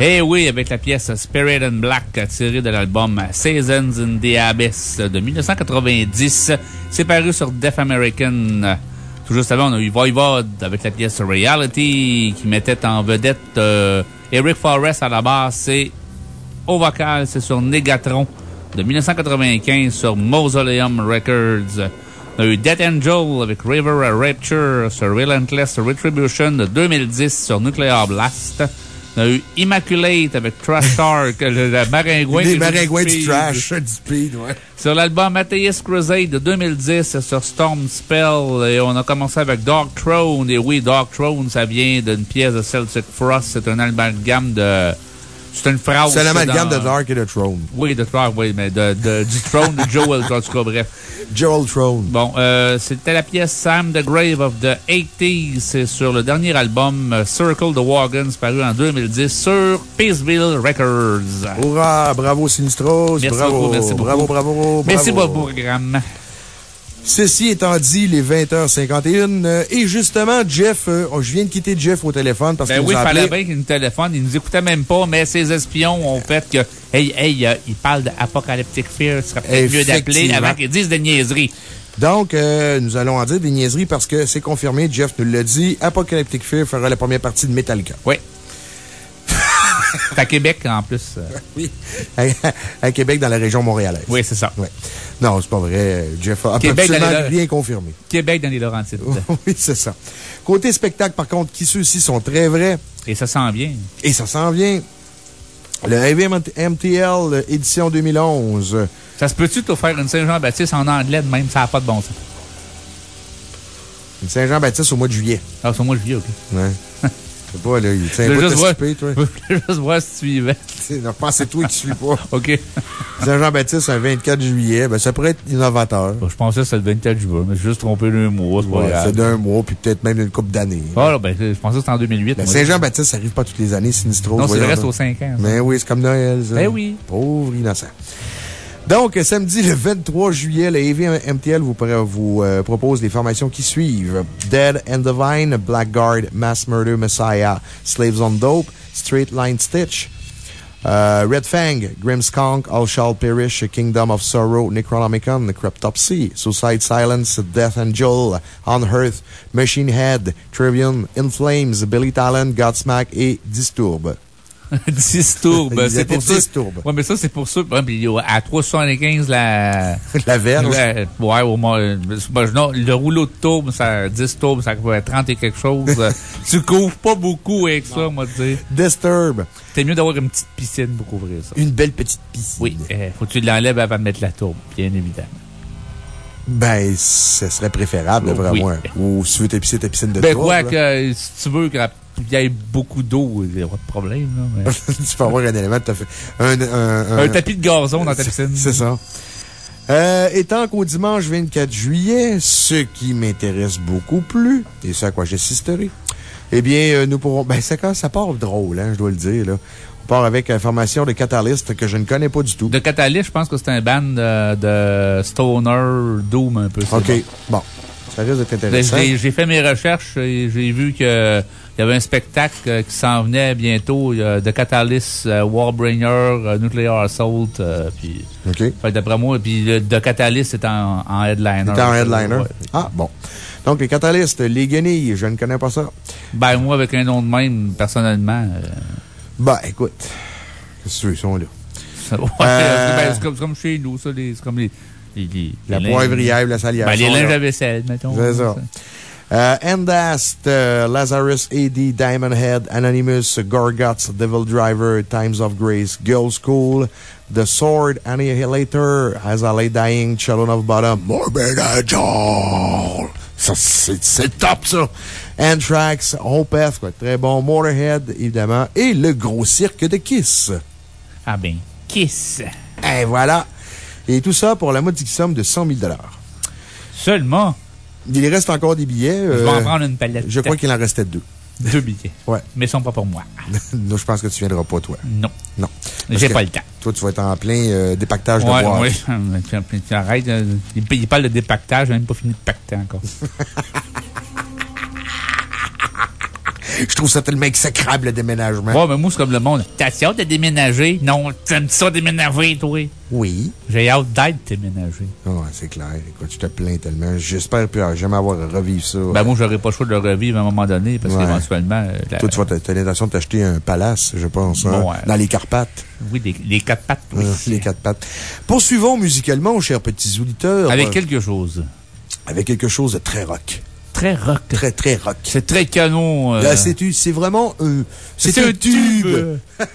Eh oui, avec la pièce Spirit and Black tirée de l'album Seasons in the Abyss de 1990. C'est paru sur Deaf American. Tout juste avant, on a eu Voivod avec la pièce Reality qui mettait en vedette euh, Eric Forrest à la basse et au vocal, c'est sur Negatron de 1995 sur Mausoleum Records. On a eu Death Angel avec River Rapture sur Relentless Retribution de 2010 sur Nuclear Blast. On a eu Immaculate avec Trash Shark, le, le maringouin. Les maringouins du trash, du speed, ouais. Sur l'album Atheist Crusade de 2010 sur Storm Spell. Et on a commencé avec Dark Throne. Et oui, Dark Throne, ça vient d'une pièce de Celtic Frost. C'est un amalgame de. C'est une phrase. C'est l'amalgame dans- de Dark et de Throne. Oui, de Throne, oui, mais de, de- du Throne de Joel, en tout cas, bref. Joel Throne. Bon, euh, c'était la pièce Sam the Grave of the 80s. C'est sur le dernier album euh, Circle the Wagons, paru en 2010 sur Peaceville Records. Hurrah! Bravo, Sinistros. Merci bravo, beaucoup, merci beaucoup. bravo, bravo, Merci bravo. beaucoup, programme. Ceci étant dit, les 20h51. euh, et justement, Jeff, euh, oh, je viens de quitter Jeff au téléphone parce Ben qu'il oui, il fallait bien qu'il nous téléphone. Il nous écoutait même pas, mais ses espions ont fait que, hey, hey, euh, il parle d'Apocalyptic Fear. Ce serait peut-être mieux d'appeler avant qu'ils disent des niaiseries. Donc, euh, nous allons en dire des niaiseries parce que c'est confirmé, Jeff nous l'a dit, Apocalyptic Fear fera la première partie de Metallica. Oui. C'est à Québec, en plus. euh. Oui. À, à Québec, dans la région montréalaise. Oui, c'est ça. Ouais. Non, c'est pas vrai. Jeff a Québec, absolument bien confirmé. Québec dans les Laurentides. oui, c'est ça. Côté spectacle, par contre, qui ceux-ci sont très vrais? Et ça sent bien. Et ça s'en vient. Le Heavy MTL édition 2011. Ça se peut-tu t'offrir une Saint-Jean-Baptiste en anglais de même? Ça n'a pas de bon sens. Une Saint-Jean-Baptiste au mois de juillet. Ah, c'est moi, je vis, OK. Ouais. Je sais pas, là, il tient souper, toi. je veux juste voir si tu suivais. Non, je pense que c'est qui suis pas. OK. Saint-Jean-Baptiste, un 24 juillet, ben, ça pourrait être innovateur. Je pensais que c'était le 24 juin, mais j'ai juste trompé le mois, c'est pas Ouais, c'est d'un mois, puis peut-être même d'une couple d'années. Ah, là, ben, je pensais que c'était en 2008. Ben. Saint-Jean-Baptiste, ça arrive pas toutes les années, Sinistro. Non, c'est donc. c'est aux 5 ans. ça. Ben oui, c'est comme Noël, ça. Ben oui. Pauvre innocent. Donc, samedi le 23 juillet, le AV MTL vous, euh, propose les formations qui suivent. Dead and Divine, Blackguard, Mass Murder Messiah, Slaves on Dope, Straight Line Stitch, euh, Red Fang, Grimskunk, All Shall Perish, Kingdom of Sorrow, Necronomicon, Cryptopsy, Suicide Silence, Death Angel, On Earth, Machine Head, Trivium, In Flames, Billy Talon, Godsmack et Disturb. Disturbe. Ils C'est pour ça. Disturbe. Ouais, mais ça, c'est pour ça. Ouais, puis, à 3,75 la. La verge. la- ouais, au moins. euh, ben, non, le rouleau de tourbe, ça, 10 tourbes, ça peut être 30 et quelque chose. Tu couvres pas beaucoup avec ça, moi, te dire. Disturb. C'est mieux d'avoir une petite piscine pour couvrir ça. Une belle petite piscine. Oui, euh, faut que tu l'enlèves avant de mettre la tourbe, bien évidemment. Ben, ce serait préférable, Oui. vraiment. Ou si tu veux t'épicer ta piscine de Ben, quoi que, si tu veux qu'il y ait beaucoup d'eau, il n'y a pas de problème, là. mais- tu peux avoir un élément tout à fait. Un, un, Un tapis de gazon dans ta piscine. C'est ça. Euh, étant qu'au dimanche 24 juillet, ce qui m'intéresse beaucoup plus, et ce à quoi j'assisterai, eh bien, euh, nous pourrons. Ben, ça, ça part drôle, hein, je dois le dire, là. Part avec une formation de Catalyst que je ne connais pas du tout. De Catalyst, je pense que c'est un band de, de Stoner Doom un peu. c'est OK. bon. Bon. Ça risque d'être intéressant. J'ai fait mes recherches et j'ai vu qu'il y avait un spectacle euh, qui s'en venait bientôt euh, de Catalyst, euh, Warbringer, euh, Nuclear Assault. euh, puis, OK. que d'après moi, puis de Catalyst est en, en headliner. T'es en headliner. Ouais. Ah, bon. Donc, les Catalystes, les guenilles, je ne connais pas ça. Ben, moi, avec un nom de même, personnellement. euh, Ben, écoute. Qu'est-ce qu'ils sont là? ouais, Euh, ben, c'est comme, c'est comme chez nous, ça. C'est comme les. les- les- La les poivrière, la salière. Ben, les linges à vaisselle, mettons. C'est ça. Euh, Endast, euh, Lazarus AD, Diamond Head, Anonymous, Gorguts, Devil Driver, Times of Grace, Girl School, The Sword, Annihilator, As I Lay Dying, Children of Bottom, Morbid Angel. C'est top, ça. Anthrax, Opeth, quoi, très bon. Motorhead, évidemment. Et le gros cirque de Kiss. Ah, ben, Kiss. Et voilà. Et tout ça pour la modique somme de 100 000 Seulement? Il reste encore des billets. Je vais euh, en prendre une palette. Je crois qu'il en restait deux. Deux billets. Ouais. Mais ils sont pas pour moi. non, je pense que tu viendras pas, toi. Non. Non. J'ai pas le temps. Toi, tu vas être en plein euh, dépactage de Ouais. Tu- tu- tu arrêtes. euh, Il, il parle de dépactage, j'ai même pas fini de pacter encore. Je trouve ça tellement exécrable, le déménagement. Ouais, mais moi, c'est comme le monde. T'as hâte de déménager? Non, t'aimes ça déménager, toi? Oui. J'ai hâte d'être déménagé. Ouais, c'est clair. Écoute, je te plains tellement. J'espère plus jamais avoir à revivre ça. Ben, moi, j'aurais pas le choix de le revivre à un moment donné, parce Ouais. qu'éventuellement. euh, la- Toi, tu vas t'as l'intention de t'acheter un palace, je pense, hein, dans les Carpates. Oui, les, les quatre pattes, oui. Euh, les quatre pattes. Poursuivons musicalement, chers petits auditeurs. Avec quelque chose. avec quelque chose de très rock. Très rock. Très, très rock. C'est très canon. euh, c'est vraiment un. C'est un, tube.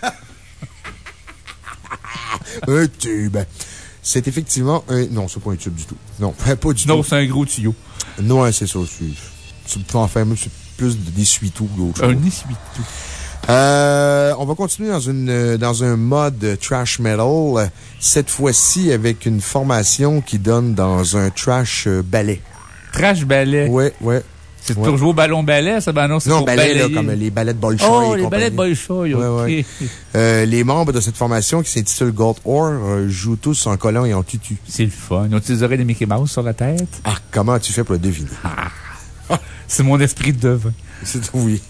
un tube. C'est effectivement un. Non, c'est pas un tube du tout. Non, pas du Non, tout. c'est un gros tuyau. Non, c'est ça. C'est enfin, plus d'essuie-tout que d'autres Un essuie-tout. Euh, on va continuer dans, une, euh, dans un mode trash metal. euh, Cette fois-ci avec une formation qui donne dans un trash euh, ballet. Trash ballet. Ouais, ouais. C'est Ouais. pour jouer au ballon ballet, ça? Ben non, c'est pour ballet, là, comme les ballets de Bolshoi. Oh, et les ballets de Bolshoi, Ouais, ok. ouais. Euh, les membres de cette formation qui s'intitule Gold Ore euh, jouent tous en collant et en tutu. C'est le fun. Ils ont des oreilles de Mickey Mouse sur la tête? Ah, comment tu fais pour le deviner? C'est mon esprit de devin. C'est oui.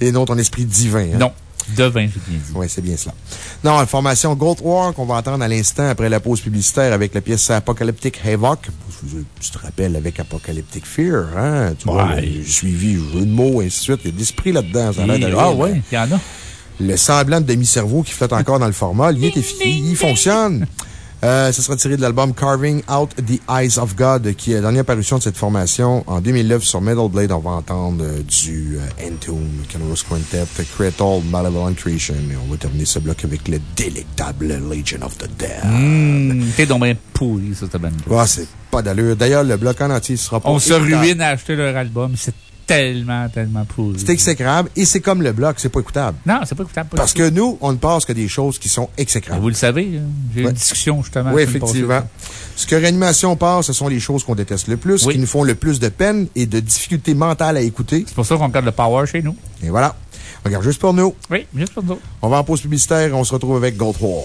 Et non ton esprit divin. hein? Non, devin, j'ai bien dit. Oui, c'est bien cela. Non, la formation Gold War qu'on va entendre à l'instant après la pause publicitaire avec la pièce Apocalyptic Havoc. Tu te rappelles avec Apocalyptic Fear, hein? Tu vois, suivi, jeu de mots, ainsi de suite. Il y a de l'esprit là-dedans. Ça a l'air Ah, ouais, il y en a. Le semblant de demi-cerveau qui flotte encore dans le format, il, est effi- il fonctionne. Euh, ça sera tiré de l'album Carving Out the Eyes of God, qui est la dernière parution de cette formation en 2009 sur Metal Blade. On va entendre euh, du euh, Entomb, Cameros Quintet, Cretal, Malevolent Creation. Et on va terminer ce bloc avec le délectable Legion of the Dead. Hum, t'es donc bien pourri, ça, cette bande Ah, c'est pas d'allure. D'ailleurs, le bloc en entier sera pas On se ruine à acheter leur album. C'est tellement, tellement pourri. C'est exécrable et c'est comme le bloc, c'est pas écoutable. Non, c'est pas écoutable. pas Parce que nous, on ne passe que des choses qui sont exécrables. Vous le savez, hein, j'ai eu Ouais. une discussion, justement. Oui, effectivement. Ce que Réanimation passe, ce sont les choses qu'on déteste le plus, Oui. qui nous font le plus de peine et de difficultés mentales à écouter. C'est pour ça qu'on garde le power chez nous. Et voilà. On regarde juste pour nous. Oui, juste pour nous. On va en pause publicitaire et on se retrouve avec Gold War.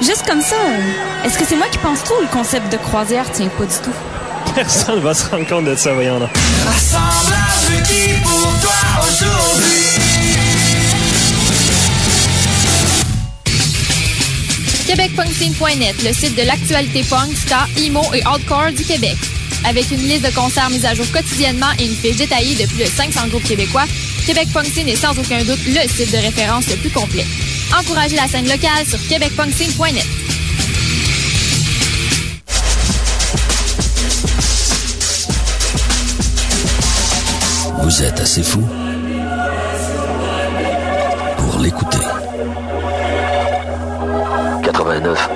Juste comme ça, est-ce que c'est moi qui pense trop ou le concept de croisière? Tient pas du tout? Personne va se rendre compte de ça, voyons là. Assemblage requis pour toi aujourd'hui. QuébecPunkScene.net, le site de l'actualité punk, ska, emo et hardcore du Québec. Avec une liste de concerts mise à jour quotidiennement et une fiche détaillée de plus de 500 groupes québécois, Québec Punk Scene est sans aucun doute le site de référence le plus complet. Encouragez la scène locale sur québecpunkscene.net. Vous êtes assez fou pour l'écouter. 89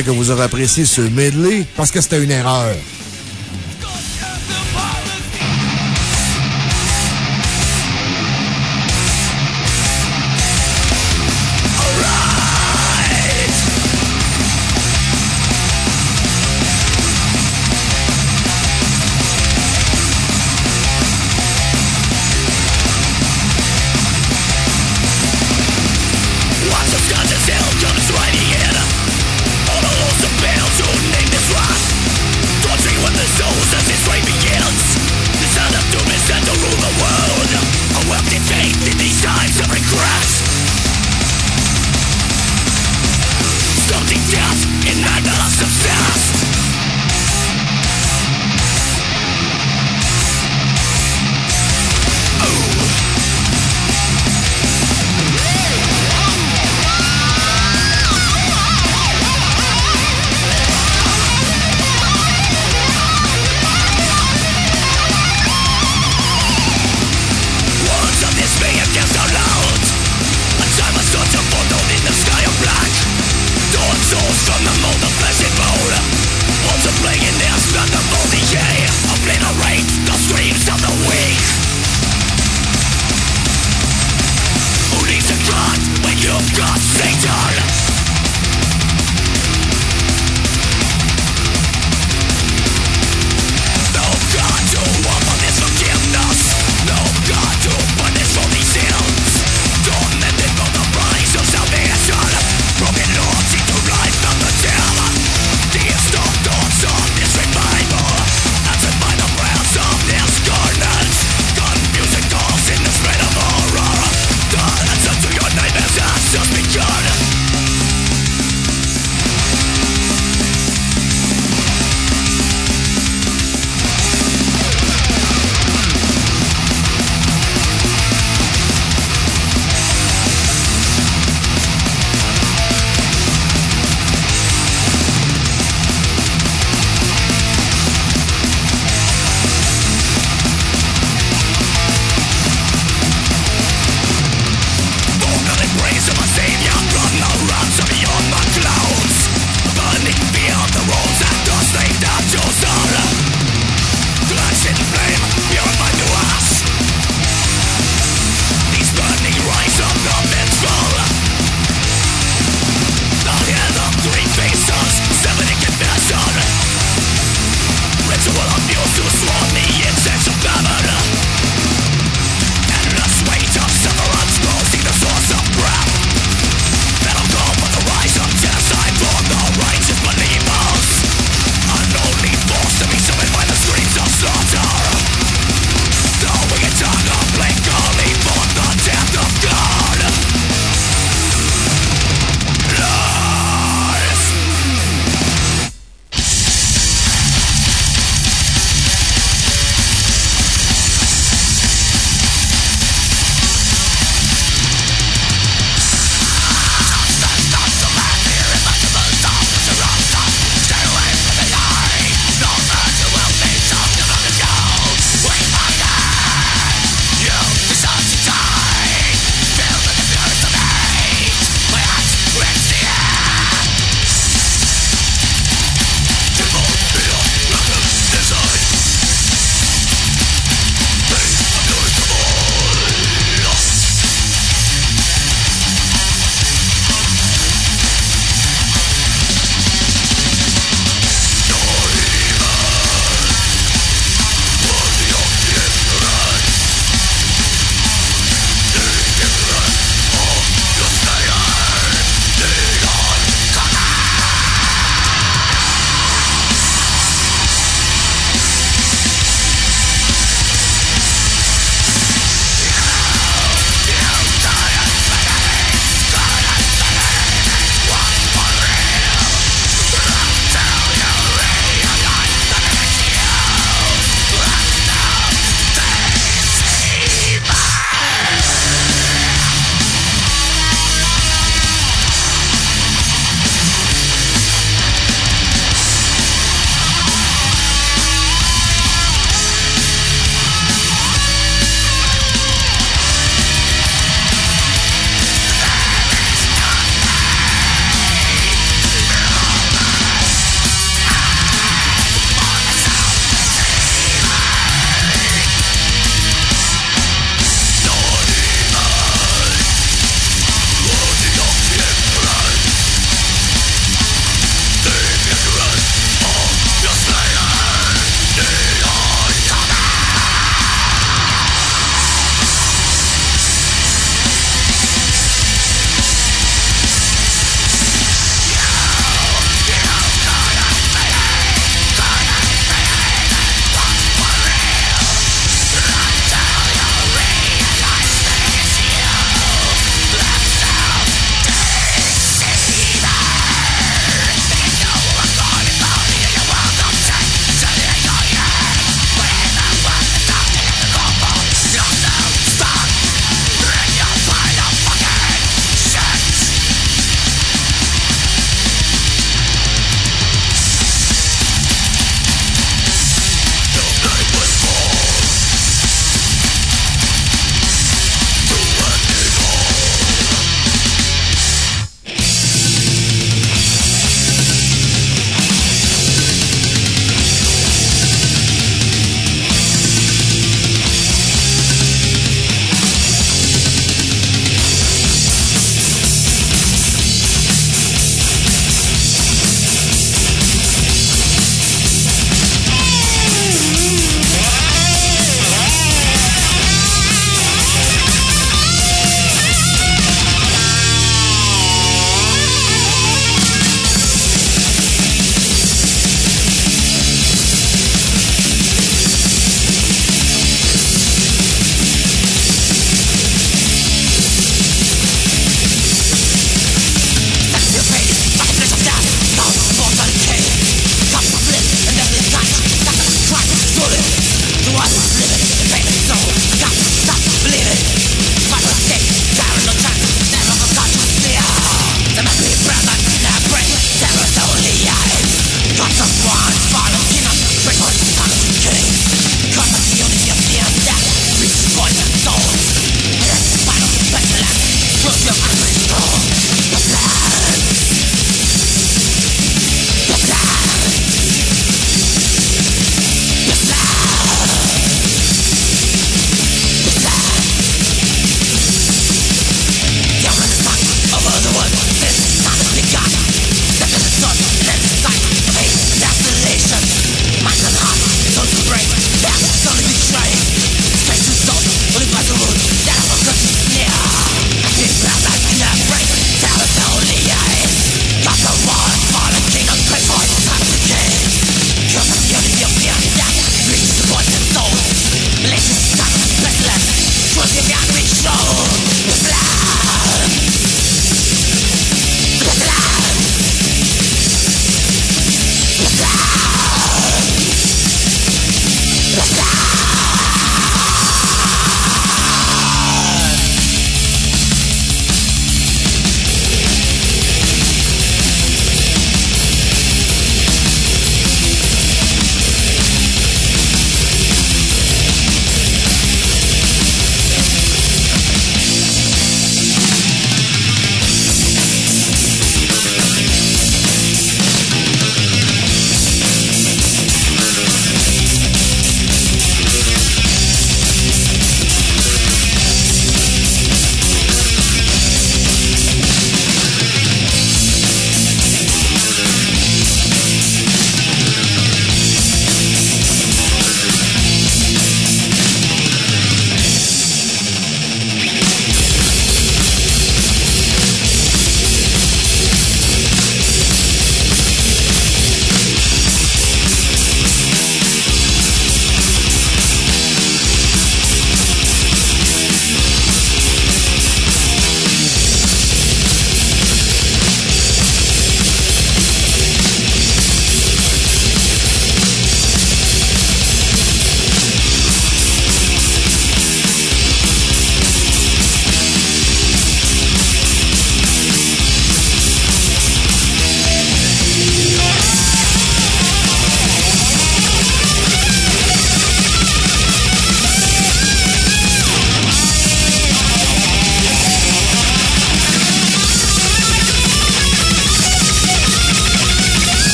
Que vous aurez apprécié ce medley parce que c'était une erreur.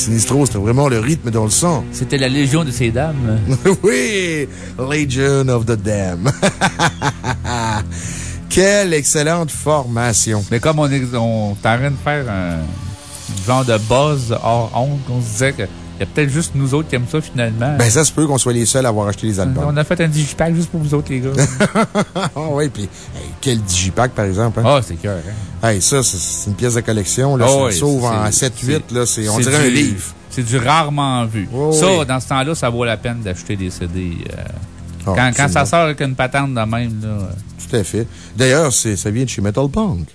Sinistro, c'était vraiment le rythme dans le sang. C'était la Légion de ces dames. oui, Legion of the Dam. Quelle excellente formation. Mais comme on est, on de faire un genre de buzz hors honte, on se disait qu'il y a peut-être juste nous autres qui aiment ça finalement. Ben, ça se peut qu'on soit les seuls à avoir acheté les albums. On a fait un digipack juste pour vous autres, les gars. Ah oui, puis hey, quel digipack, par exemple. Hein? Ah, c'est cœur, hein? Hey, ça, c'est- une pièce de collection. Là, Ah ça oui, sauve en c'est- 7-8. là, c'est- On dirait un livre. C'est du rarement vu. Ça, oui. dans ce temps-là, ça vaut la peine d'acheter des CD. euh, Ah, quand, ça sort avec une patente de même, là. euh, Tout à fait. D'ailleurs, ça vient de chez Metal Punk.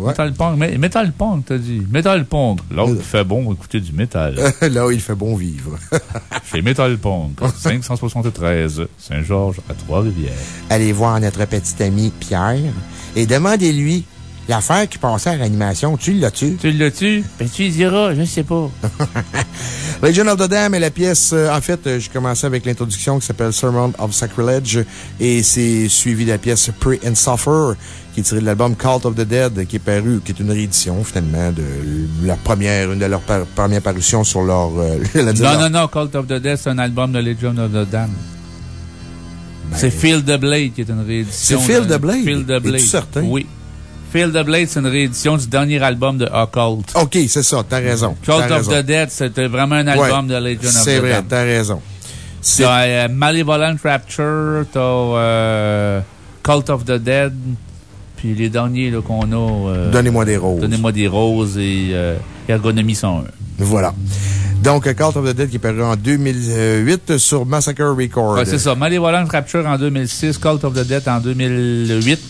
Ouais. Metal Punk. Mais- Metal Punk, t'as dit. Metal Punk. Là où il fait bon écouter du métal. Là où il fait bon vivre. Chez Metal Punk. 573 Saint-Georges à Trois-Rivières. Allez voir notre petit ami Pierre et demandez-lui l'affaire qui passait à l'animation. Tu l'as-tu? Tu l'as-tu? Ben, tu lui diras, je sais pas. Legend of the Dam est la pièce. euh, en fait, euh, j'ai commencé avec l'introduction qui s'appelle Sermon of Sacrilege et c'est suivi de la pièce Pray and Suffer qui est tirée de l'album Cult of the Dead qui est paru, qui est une réédition finalement de la première, une de leurs par- premières parutions sur leur. euh, Non, leur- non, non, Cult of the Dead, c'est un album de Legion of the Damned. c'est Phil the Blade qui est une réédition. Ben, C'est Phil de- the Blade? Phil the Blade. Es-tu certain? Oui. Phil the Blade, c'est une réédition du dernier album de Occult. OK, c'est ça, t'as raison. Cult of raison. the Dead, c'était vraiment un album Ouais, de Legion of the C'est vrai, t'as raison. T'as euh, Malevolent Rapture, t'as euh, Cult of the Dead, puis les derniers qu'on a. euh, Donnez-moi des roses. Donnez-moi des roses et euh, Ergonomie 101. Voilà. Donc, euh, Cult of the Dead qui est paru en 2008 sur Massacre Record. Ouais, c'est ça. Malevolent Rapture en 2006, Cult of the Dead en 2008.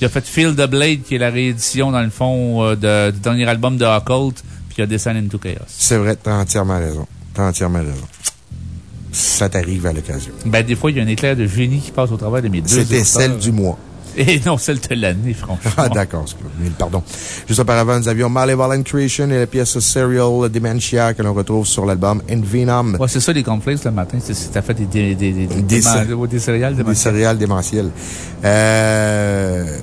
Il a fait Feel the Blade, qui est la réédition, dans le fond, euh, de- du dernier album de Occult, puis il y a Descend into Chaos. C'est vrai, t'as entièrement raison. T'as entièrement raison. Ça t'arrive à l'occasion. Ben, des fois, il y a un éclair de génie qui passe au travers de mes deux C'était celle du mois. Et non, celle de l'année, franchement. Ah, d'accord, pardon. Juste auparavant, nous avions Malevolent Creation et la pièce Serial Dementia que l'on retrouve sur l'album Envenom. Ouais, c'est ça, les cornflakes, le matin. C'est t'as fait des, des, des, des, Des des, céréales, des Des céréales démentielles. Euh...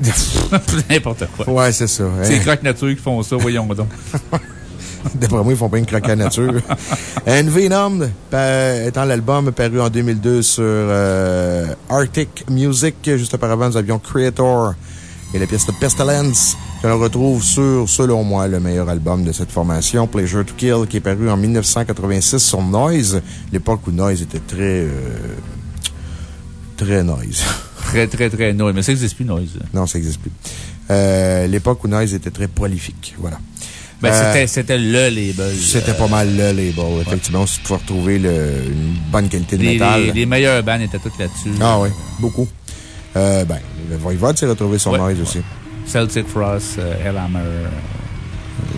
N'importe quoi. Ouais, c'est ça. C'est les Hein. croque nature qui font ça, voyons donc. D'après moi, ils font pas une croque à nature. Envenom, pa- étant l'album paru en 2002 sur euh, Arctic Music. Juste auparavant, nous avions Creator et la pièce de Pestilence que l'on retrouve sur, selon moi, le meilleur album de cette formation, Pleasure to Kill, qui est paru en 1986 sur Noise, l'époque où Noise était très, euh, très Noise. Très, très, très noise. Mais ça n'existe plus, noise. Non, ça n'existe plus. Euh, l'époque où Noise était très prolifique. Voilà. Ben, Euh, c'était, c'était le label. C'était pas mal le label, effectivement. Si tu pouvais retrouver le- une bonne qualité de Les, métal. les, les meilleurs bands étaient tous là-dessus. Ah oui, beaucoup. Euh, ben, le Voivode s'est retrouvé sur Ouais, Noise aussi. Celtic Frost, euh, Hellhammer. euh,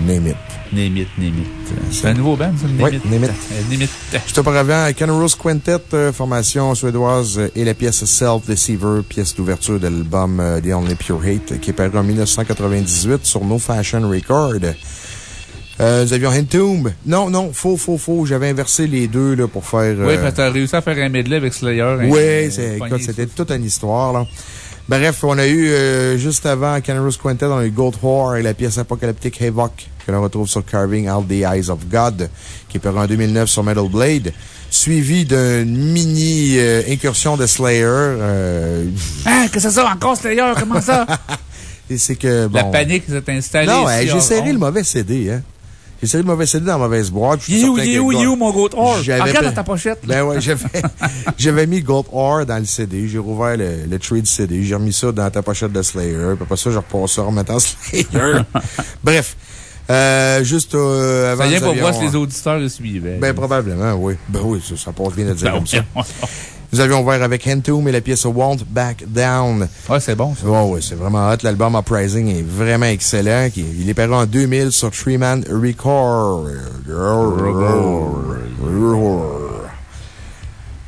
Name it. Name it, name it. C'est un nouveau band, ça, Name Oui, it? Name It. Euh, Name it. Juste auparavant, Ken Rose Quintet, euh, formation suédoise, euh, et la pièce Self Deceiver, pièce d'ouverture de l'album euh, The Only Pure Hate, qui est paru en 1998 sur No Fashion Record. Euh, nous avions Entomb. Non, non, faux, faux, faux. J'avais inversé les deux là, pour faire. Oui, euh, parce que t'as réussi à faire un medley avec Slayer. hein, Oui, euh, c'est- pogné écoute, c'était toute une histoire, là. Bref, on a eu, euh, juste avant Rose Quintet, on a eu Gold Whore et la pièce apocalyptique Havoc, que l'on retrouve sur Carving Out the Eyes of God, qui est paru en 2009 sur Metal Blade, suivi d'une mini euh, incursion de Slayer. euh, Ah, que c'est ça, encore Slayer, comment ça? et c'est que, bon. La panique s'est installée. Non, j'ai serré le mauvais CD, hein. J'ai serré le mauvais CD dans la mauvaise boîte. Je suis Il est où, certain il est que où, le il est gars- où, mon Gold Ah, Regarde dans ta pochette. Ben ouais, j'avais, j'avais mis Gold Ore dans le CD. J'ai rouvert le, le trade CD. J'ai remis ça dans ta pochette de Slayer. Puis après ça, je repasse ça en remettant Slayer. Bref. Euh, juste, euh, avant Ça vient pour voir si les auditeurs le suivaient. Ben, probablement, oui. Ben oui, ça, ça passe bien de dire Ben comme oui. ça. Nous avions ouvert avec Hentoum et la pièce Won't Back Down. Ouais, c'est bon, ça. Ouais, ouais, c'est vraiment hot. L'album Uprising est vraiment excellent. Il est paru en 2000 sur Three Man Record.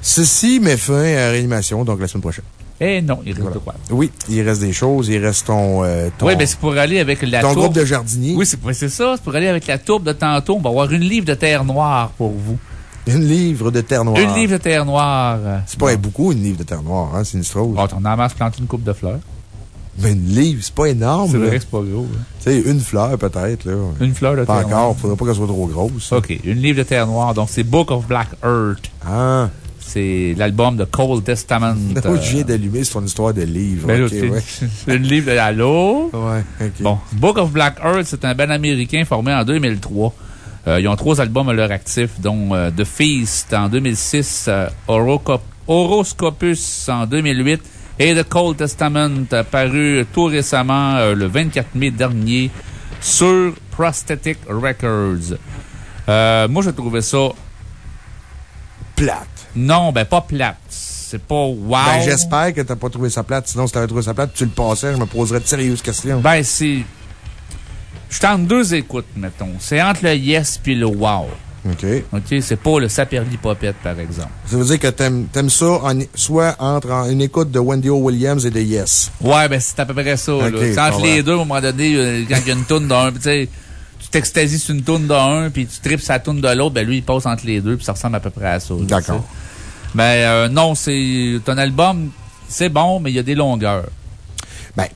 Ceci met fin à la réanimation, donc la semaine prochaine. Eh non, il reste de quoi? Oui, il reste des choses. Il reste ton. euh, ton Oui, mais c'est pour aller avec la ton tourbe. groupe de jardiniers. Oui, c'est ça. C'est pour aller avec la tourbe de tantôt. On va avoir une livre de terre noire pour vous. Une livre de terre noire. Une livre de terre noire. C'est pas beaucoup, une livre de terre noire, hein, c'est une strose. Bon, on en a masse planté une coupe de fleurs. Mais une livre, c'est pas énorme. C'est vrai que c'est pas gros. hein. Tu sais, une fleur peut-être. là. Une fleur de Pas terre encore, noire. faudrait pas qu'elle soit trop grosse. OK, une livre de terre noire. Donc, c'est Book of Black Earth. Ah. C'est l'album de Cold Testament. Oh, je viens d'allumer, c'est ton histoire de livre. Ben là, Ok, c'est- ouais. c'est une livre de Allô? Ouais, ok. Bon, Book of Black Earth, c'est un band américain formé en 2003. Euh, ils ont trois albums à leur actif, dont euh, The Feast en 2006, euh, Horocop- Horoscopus en 2008 et The Cold Testament, euh, paru tout récemment, euh, le 24 mai dernier, sur Prosthetic Records. Euh, moi, je trouvais ça. Plate. Non, ben pas plate. C'est pas wow. Ben, j'espère que t'as pas trouvé ça plate. Sinon, si t'avais trouvé ça plate, tu le passais, je me poserais de sérieuses questions. Ben, c'est. Je suis entre deux écoutes, mettons. C'est entre le yes puis le wow. OK. OK? C'est pas le saperli popette, par exemple. Ça veut dire que t'aimes t'aimes ça en- soit entre en- une écoute de Wendy O. Williams et de Yes. Ouais, ben, c'est à peu près ça, là. Ok, C'est je entre les deux, à un moment donné, euh, quand il y a une toune d'un, tu sais, t'extasies sur une toune d'un, puis tu tripes sa toune de l'autre, ben, lui, il passe entre les deux, puis ça ressemble à peu près à ça. D'accord. Mais, euh, non, c'est, ton album, c'est bon, mais il y a des longueurs. Ben.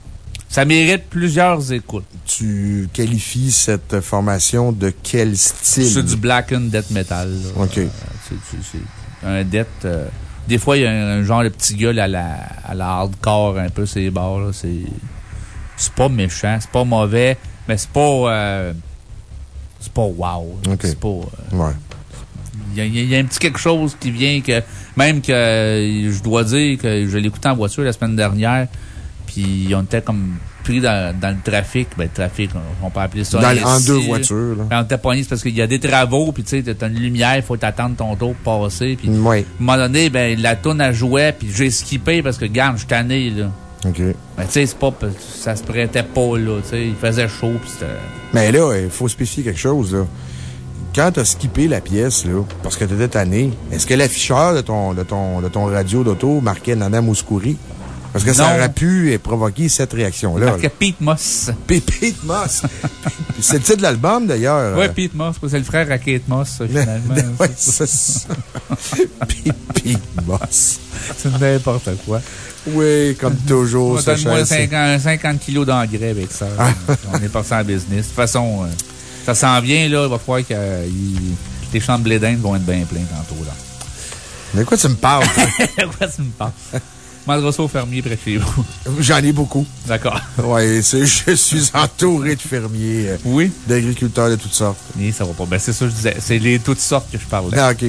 Ça mérite plusieurs écoutes. Tu qualifies cette formation de quel style? C'est du black and death metal, là. OK. Euh, c'est- un death. euh, des fois, il y a un, un genre de petit gueule à la, à la hardcore, un peu, ces bars, là. C'est. C'est pas méchant, c'est pas mauvais, mais c'est pas. C'est pas wow. C'est pas. euh, Ouais. Il y, a- il y a un petit quelque chose qui vient que. Même que euh, je dois dire que je l'écoutais en voiture la semaine dernière, puis on était comme pris dans, dans le trafic. Ben, le trafic, on, on peut appeler ça. Dans- en deux voitures, là. Ben, on était pognés, c'est parce qu'il y a des travaux, puis tu sais, t'as une lumière, il faut t'attendre ton tour pour passer. Puis, Ouais. à un moment donné, ben, la tourne à jouer, puis j'ai skippé parce que, garde, je suis tanné, là. OK. Ben, tu sais, c'est pas, ça se prêtait pas, là, tu sais, il faisait chaud, c'était. Mais là, il faut spécifier quelque chose, là. Quand t'as skippé la pièce, là, parce que t'étais tanné, est-ce que l'afficheur de ton, de ton, de ton radio d'auto marquait Nana Mouskouri? Parce que ça aurait pu provoquer cette réaction-là. Marqué Pete Moss. P- Pete Moss. C'est le titre de l'album, d'ailleurs. Ouais, Pete Moss, c'est le frère à Kate Moss, finalement. ouais, c'est ça. Pete, Pete Moss. c'est n'importe quoi. Oui, comme toujours, On ça donne-moi chasse. 50, 50 kilos d'engrais avec ça. On est parti en business. De toute façon, euh, ça s'en vient, là. Il va falloir que il- les champs de blé d'Inde vont être bien pleins tantôt, là. Mais quoi tu me parles? Quoi tu me parles? Mandera ça au fermier près de chez vous. J'en ai beaucoup. D'accord. C'est- je suis entouré de fermiers. euh, Oui. D'agriculteurs de toutes sortes. Oui, ça va pas. Ben, c'est ça que je disais. C'est les toutes sortes que je parle. Ah, OK.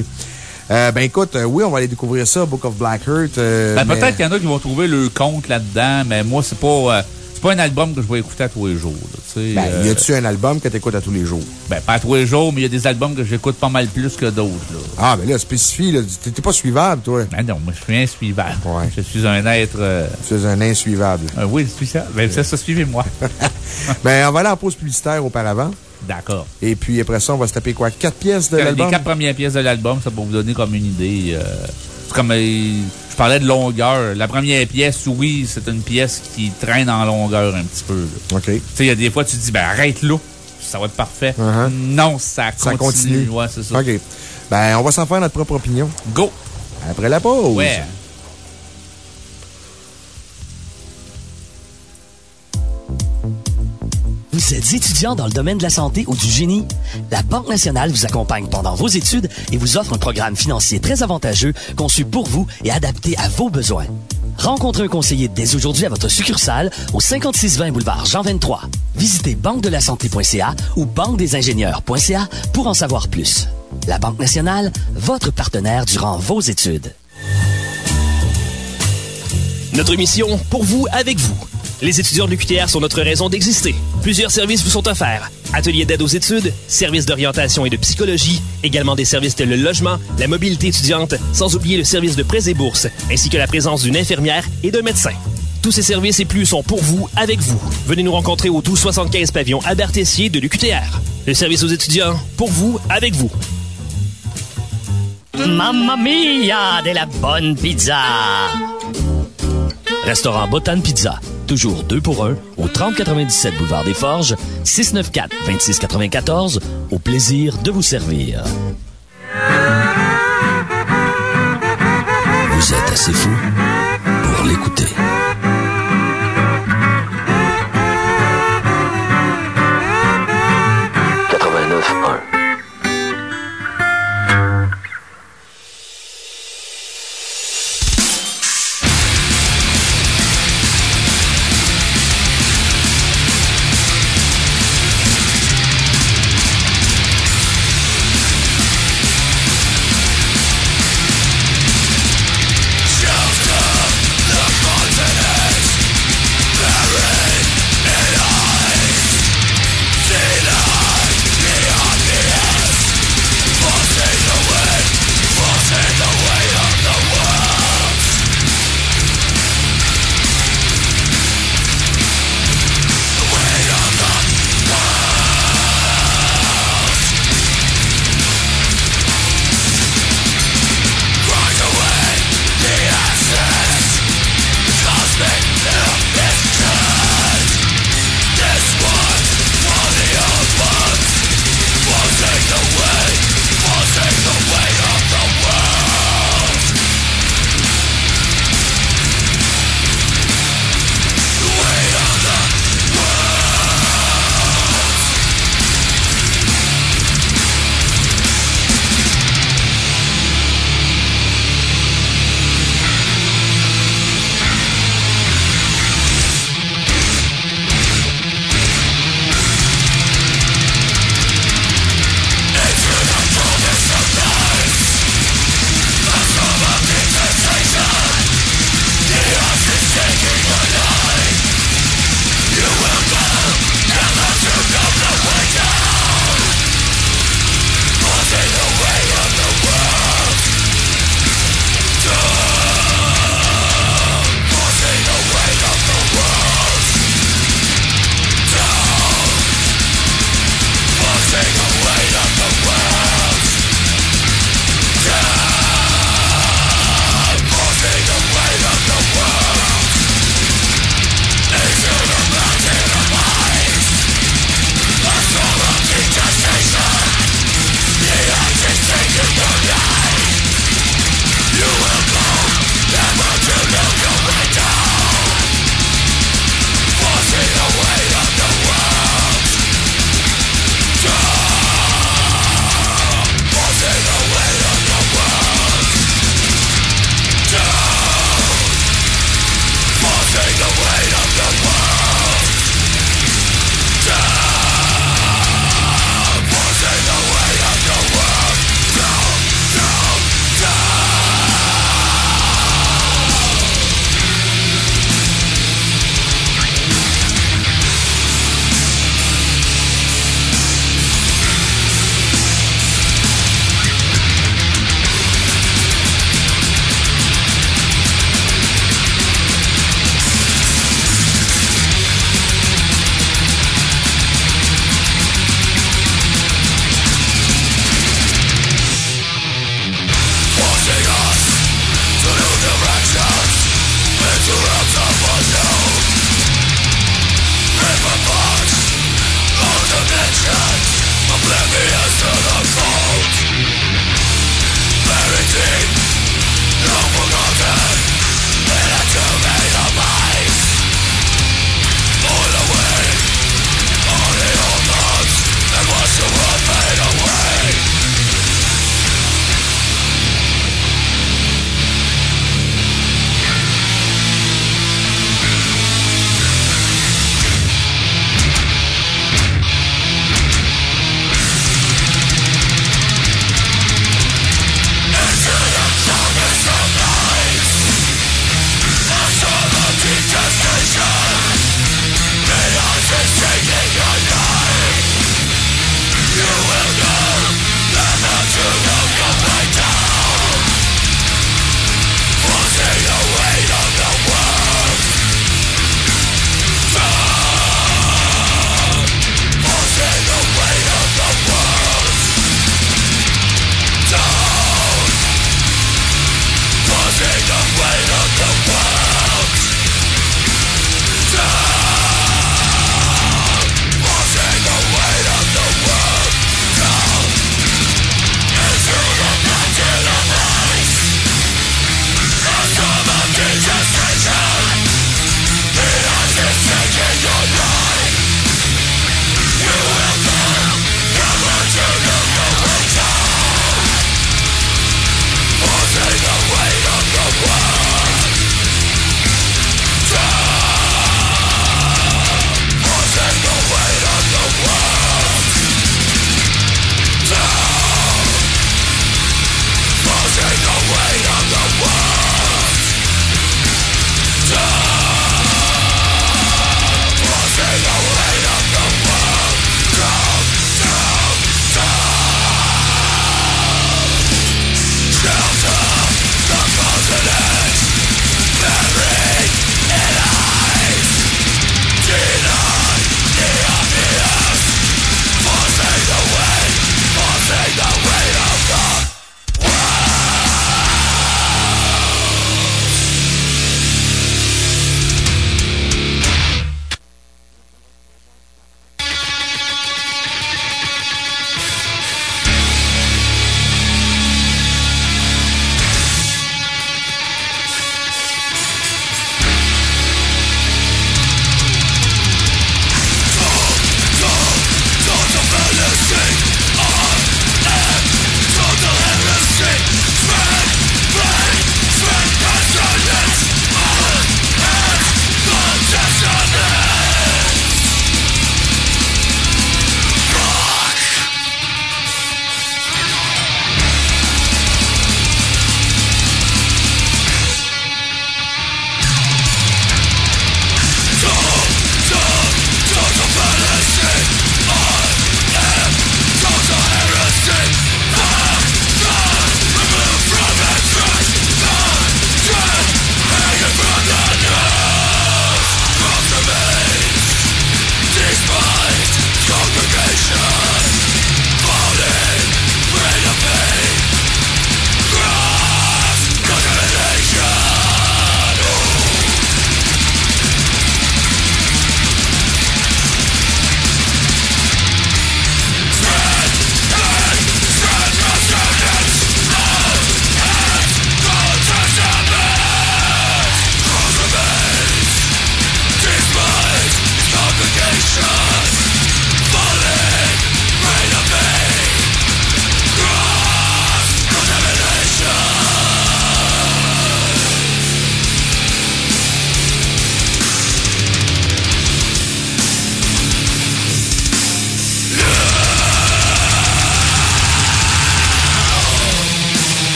Euh, ben écoute, euh, oui, on va aller découvrir ça, Book of Black Earth. euh, Ben, mais- peut-être qu'il y en a qui vont trouver le compte là-dedans, mais moi, c'est pas, c'est pas un album que je vais écouter à tous les jours, là, tu. Ben, euh, y a-tu un album que t'écoutes à tous les jours? Ben, pas à tous les jours, mais il y a des albums que j'écoute pas mal plus que d'autres. Ah, ben là, spécifie. T'es pas suivable, toi. Ben non, moi, je suis insuivable. Ouais. Je suis un être. euh, Tu es un insuivable. euh, oui, je suis ça. Ben, c'est ça, suivez-moi. ben, on va aller en pause publicitaire auparavant. D'accord. Et puis après ça, on va se taper quoi? Quatre pièces de Les l'album? quatre premières pièces de l'album, ça pour vous donner comme une idée. C'est comme. euh, je parlais de longueur. La première pièce, oui, c'est une pièce qui traîne en longueur un petit peu, là. OK. Tu sais, il y a des fois, tu te dis, ben, arrête là. Ça va être parfait. Uh-huh. Non, ça continue. Ça continue. Ouais, c'est ça. OK. Ben, on va s'en faire notre propre opinion. Go! Après la pause. Ouais. Vous êtes étudiant dans le domaine de la santé ou du génie? La Banque nationale vous accompagne pendant vos études et vous offre un programme financier très avantageux conçu pour vous et adapté à vos besoins. Rencontrez un conseiller dès aujourd'hui à votre succursale au 5620 boulevard Jean 23. Visitez banque-de-la-santé.ca ou banque-des-ingénieurs.ca pour en savoir plus. La Banque nationale, votre partenaire durant vos études. Notre mission, pour vous, avec vous. Les étudiants de l'UQTR sont notre raison d'exister. Plusieurs services vous sont offerts. Ateliers d'aide aux études, services d'orientation et de psychologie, également des services tels le logement, la mobilité étudiante, sans oublier le service de prêts et bourses, ainsi que la présence d'une infirmière et d'un médecin. Tous ces services et plus sont pour vous, avec vous. Venez nous rencontrer au 1275 pavillon Albert Tessier de l'UQTR. Le service aux étudiants, pour vous, avec vous. Mamma mia, de la bonne pizza! Restaurant Botan Pizza toujours 2 pour 1 au 3097 boulevard des Forges, 694-2694, au plaisir de vous servir. Vous êtes assez fou pour l'écouter. Huh.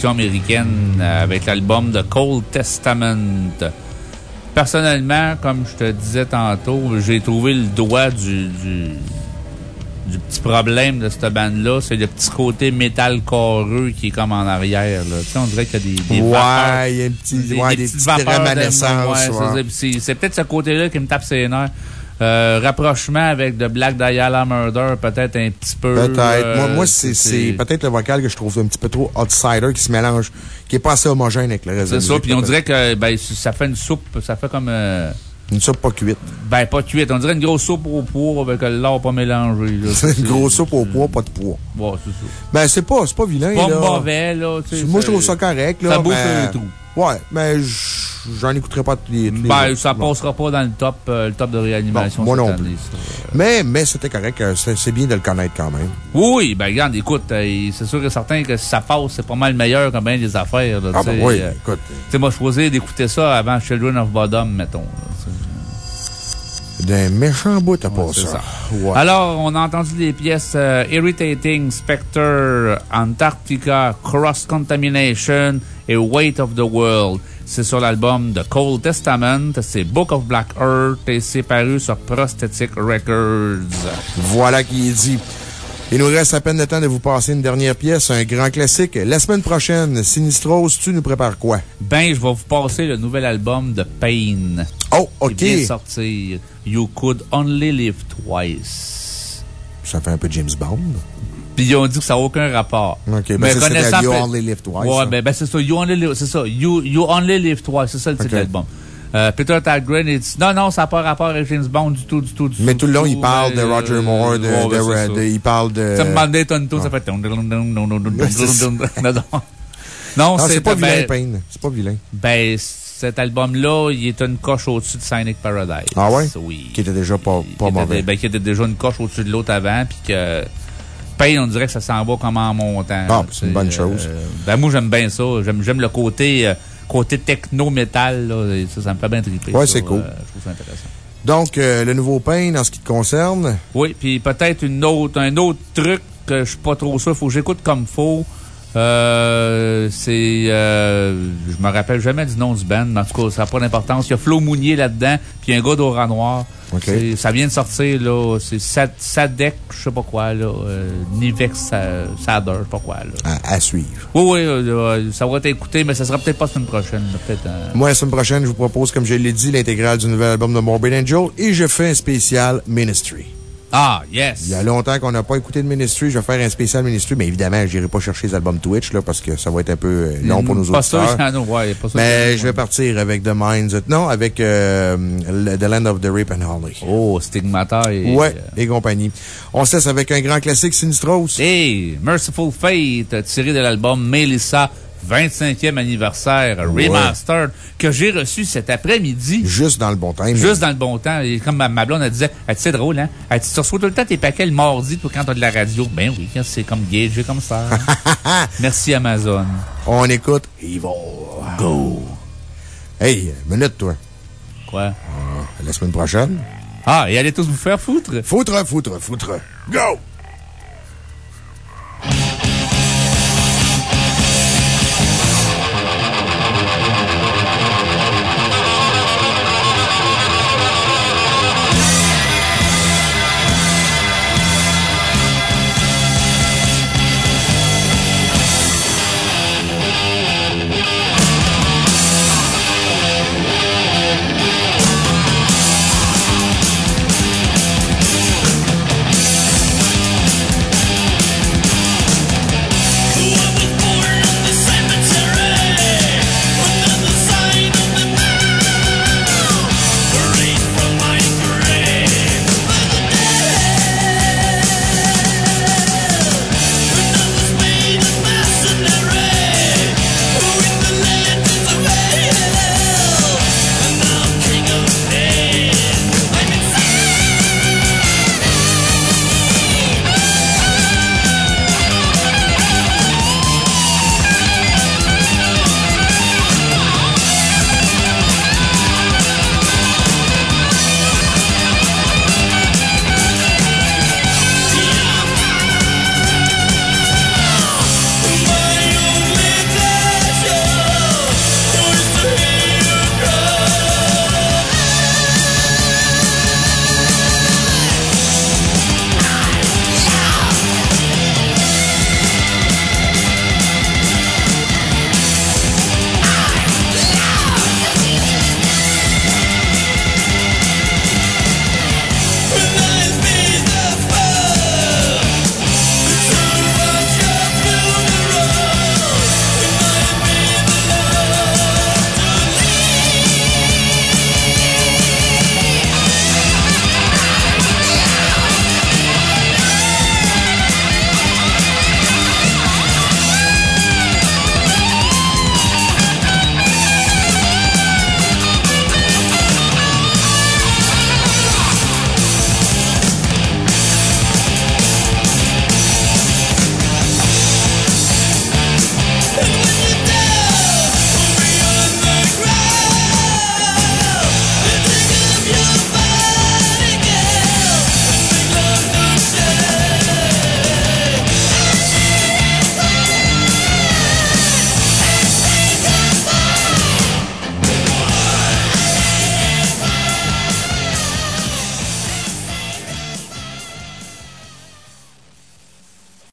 Formation américaine euh, avec l'album The Cold Testament. Personnellement, comme je te disais tantôt, j'ai trouvé le doigt du, du, du petit problème de cette bande-là. C'est le petit côté métal coreux qui est comme en arrière. Là. Tu sais, on dirait qu'il y a des, des Ouais, vapeurs. il y a un petit- des, ouais, des des petites petites vapeurs ouais, C'est peut-être ce côté-là qui me tape ses nerfs. Euh, rapprochement avec The Black Diala Murder, peut-être un petit peu. Peut-être. euh, moi, moi c'est peut-être le vocal que je trouve un petit peu trop outsider qui se mélange, qui est pas assez homogène avec le reste de C'est ça, puis on dirait que ben, ça fait une soupe, ça fait comme. euh, Une soupe pas cuite. ben, pas cuite. On dirait une grosse soupe au poids avec le lard pas mélangé. C'est une grosse soupe au poids, pas de poids. Ouais, c'est ça. Ben, c'est pas, c'est pas vilain, Pas là. mauvais, là. Moi, je trouve ça correct, là. Ça le trou. Ouais, mais j- j'en écouterai pas tous les, tous Ben, ça passera pas dans le top, euh, le top de réanimation. Bon, moi cette non année, plus. ça. Mais, mais c'était correct. euh, C'est bien de le connaître quand même. Oui, ben, regarde, écoute, euh, c'est sûr et certain que si ça passe, c'est pas mal meilleur que bien des affaires, là, Ah, ben oui, écoute. Tu sais, moi, je choisis d'écouter ça avant Children of Bodom, mettons. là. D'un méchant bout, pas c'est ça. Ouais. Alors, on a entendu des pièces euh, Irritating, Spectre, Antarctica, Cross Contamination et Weight of the World. C'est sur l'album The Cold Testament, c'est Book of Black Earth et c'est paru sur Prosthetic Records. Voilà qui est dit. Il nous reste à peine le temps de vous passer une dernière pièce, un grand classique. La semaine prochaine, Sinistros, tu nous prépares quoi? Ben, je vais vous passer le nouvel album de Pain. Oh, OK. Qui vient sortir. You Could Only Live Twice. Ça fait un peu James Bond. Puis ils ont dit que ça n'a aucun rapport. OK, ben Mais connaissant You Only Live Twice, Ouais, hein. ben, ben c'est ça. You Only Live, c'est ça. You, you Only Live Twice. C'est ça le titre de l'album. Euh, Peter Tagren, il dit non, non, ça n'a pas rapport avec James Bond du tout, du tout, du Mais tout. le long, il parle de euh, Roger Moore, de, ben, il parle de... Ça me demandait tonto, ça fait. Non, non. Non, Non, c'est pas ben, vilain, Payne. C'est pas vilain. Ben, cet album-là, il est une coche au-dessus de Cynic Paradise. Ah ouais? Oui. Qui était déjà pas, pas Qui était- mauvais. Ben, qui était déjà une coche au-dessus de l'autre avant, puis que. Pain, on dirait que ça s'en va comme en montant. Ah, c'est une bonne euh, chose. ben, moi, j'aime bien ça. J'aime le côté, euh, côté techno-métal, Ça, ça me fait bien triper. Ouais, c'est cool. euh, je trouve ça intéressant. Donc, euh, le nouveau Payne, en ce qui te concerne, Oui, puis peut-être une autre, un autre truc que je suis pas trop sûr. Faut que j'écoute comme faut. Euh, c'est, euh, je me rappelle jamais du nom du band, mais en tout cas, ça n'a pas d'importance. Il y a Flo Mounier là-dedans, puis un gars d'Aura Noir. OK. C'est- Ça vient de sortir, là. C'est Sad- Sadek, je sais pas quoi, là. Euh, Nivex Sa- Sader, je sais pas quoi, là. à, à suivre. Oui, oui, euh, euh, ça va être écouté, mais ça sera peut-être pas la semaine prochaine, peut-être. euh, Moi, la semaine prochaine, je vous propose, comme je l'ai dit, l'intégrale du nouvel album de Morbid Angel et je fais un spécial Ministry. Ah, yes! Il y a longtemps qu'on n'a pas écouté de Ministry. Je vais faire un spécial Ministry, mais évidemment, je n'irai pas chercher les albums Twitch, là, parce que ça va être un peu euh, long pour nos Pas sûr, auditeurs. qu'il y en a, ouais, pas Mais je vais partir avec The Minds. Non, avec euh, The Land of the Rape and Holly. Oh, Stigmata et. Ouais, euh, et compagnie. On se laisse avec un grand classique Sinistros. Hey, Merciful Fate, tiré de l'album Melissa, 25e anniversaire, Ouais. remastered, que j'ai reçu cet après-midi. Juste dans le bon temps. Juste dans le bon temps. Et comme ma, ma blonde, elle disait, Elle dit, c'est drôle, hein? Elle dit, tu reçois tout le temps tes paquets le mardi, toi, quand t'as de la radio. Ben oui, c'est comme gagé comme ça. Merci Amazon. On écoute Evil. Go. Hey, minute, toi. Quoi? À la semaine prochaine. Ah, et allez tous vous faire foutre. Foutre, foutre, foutre. Go!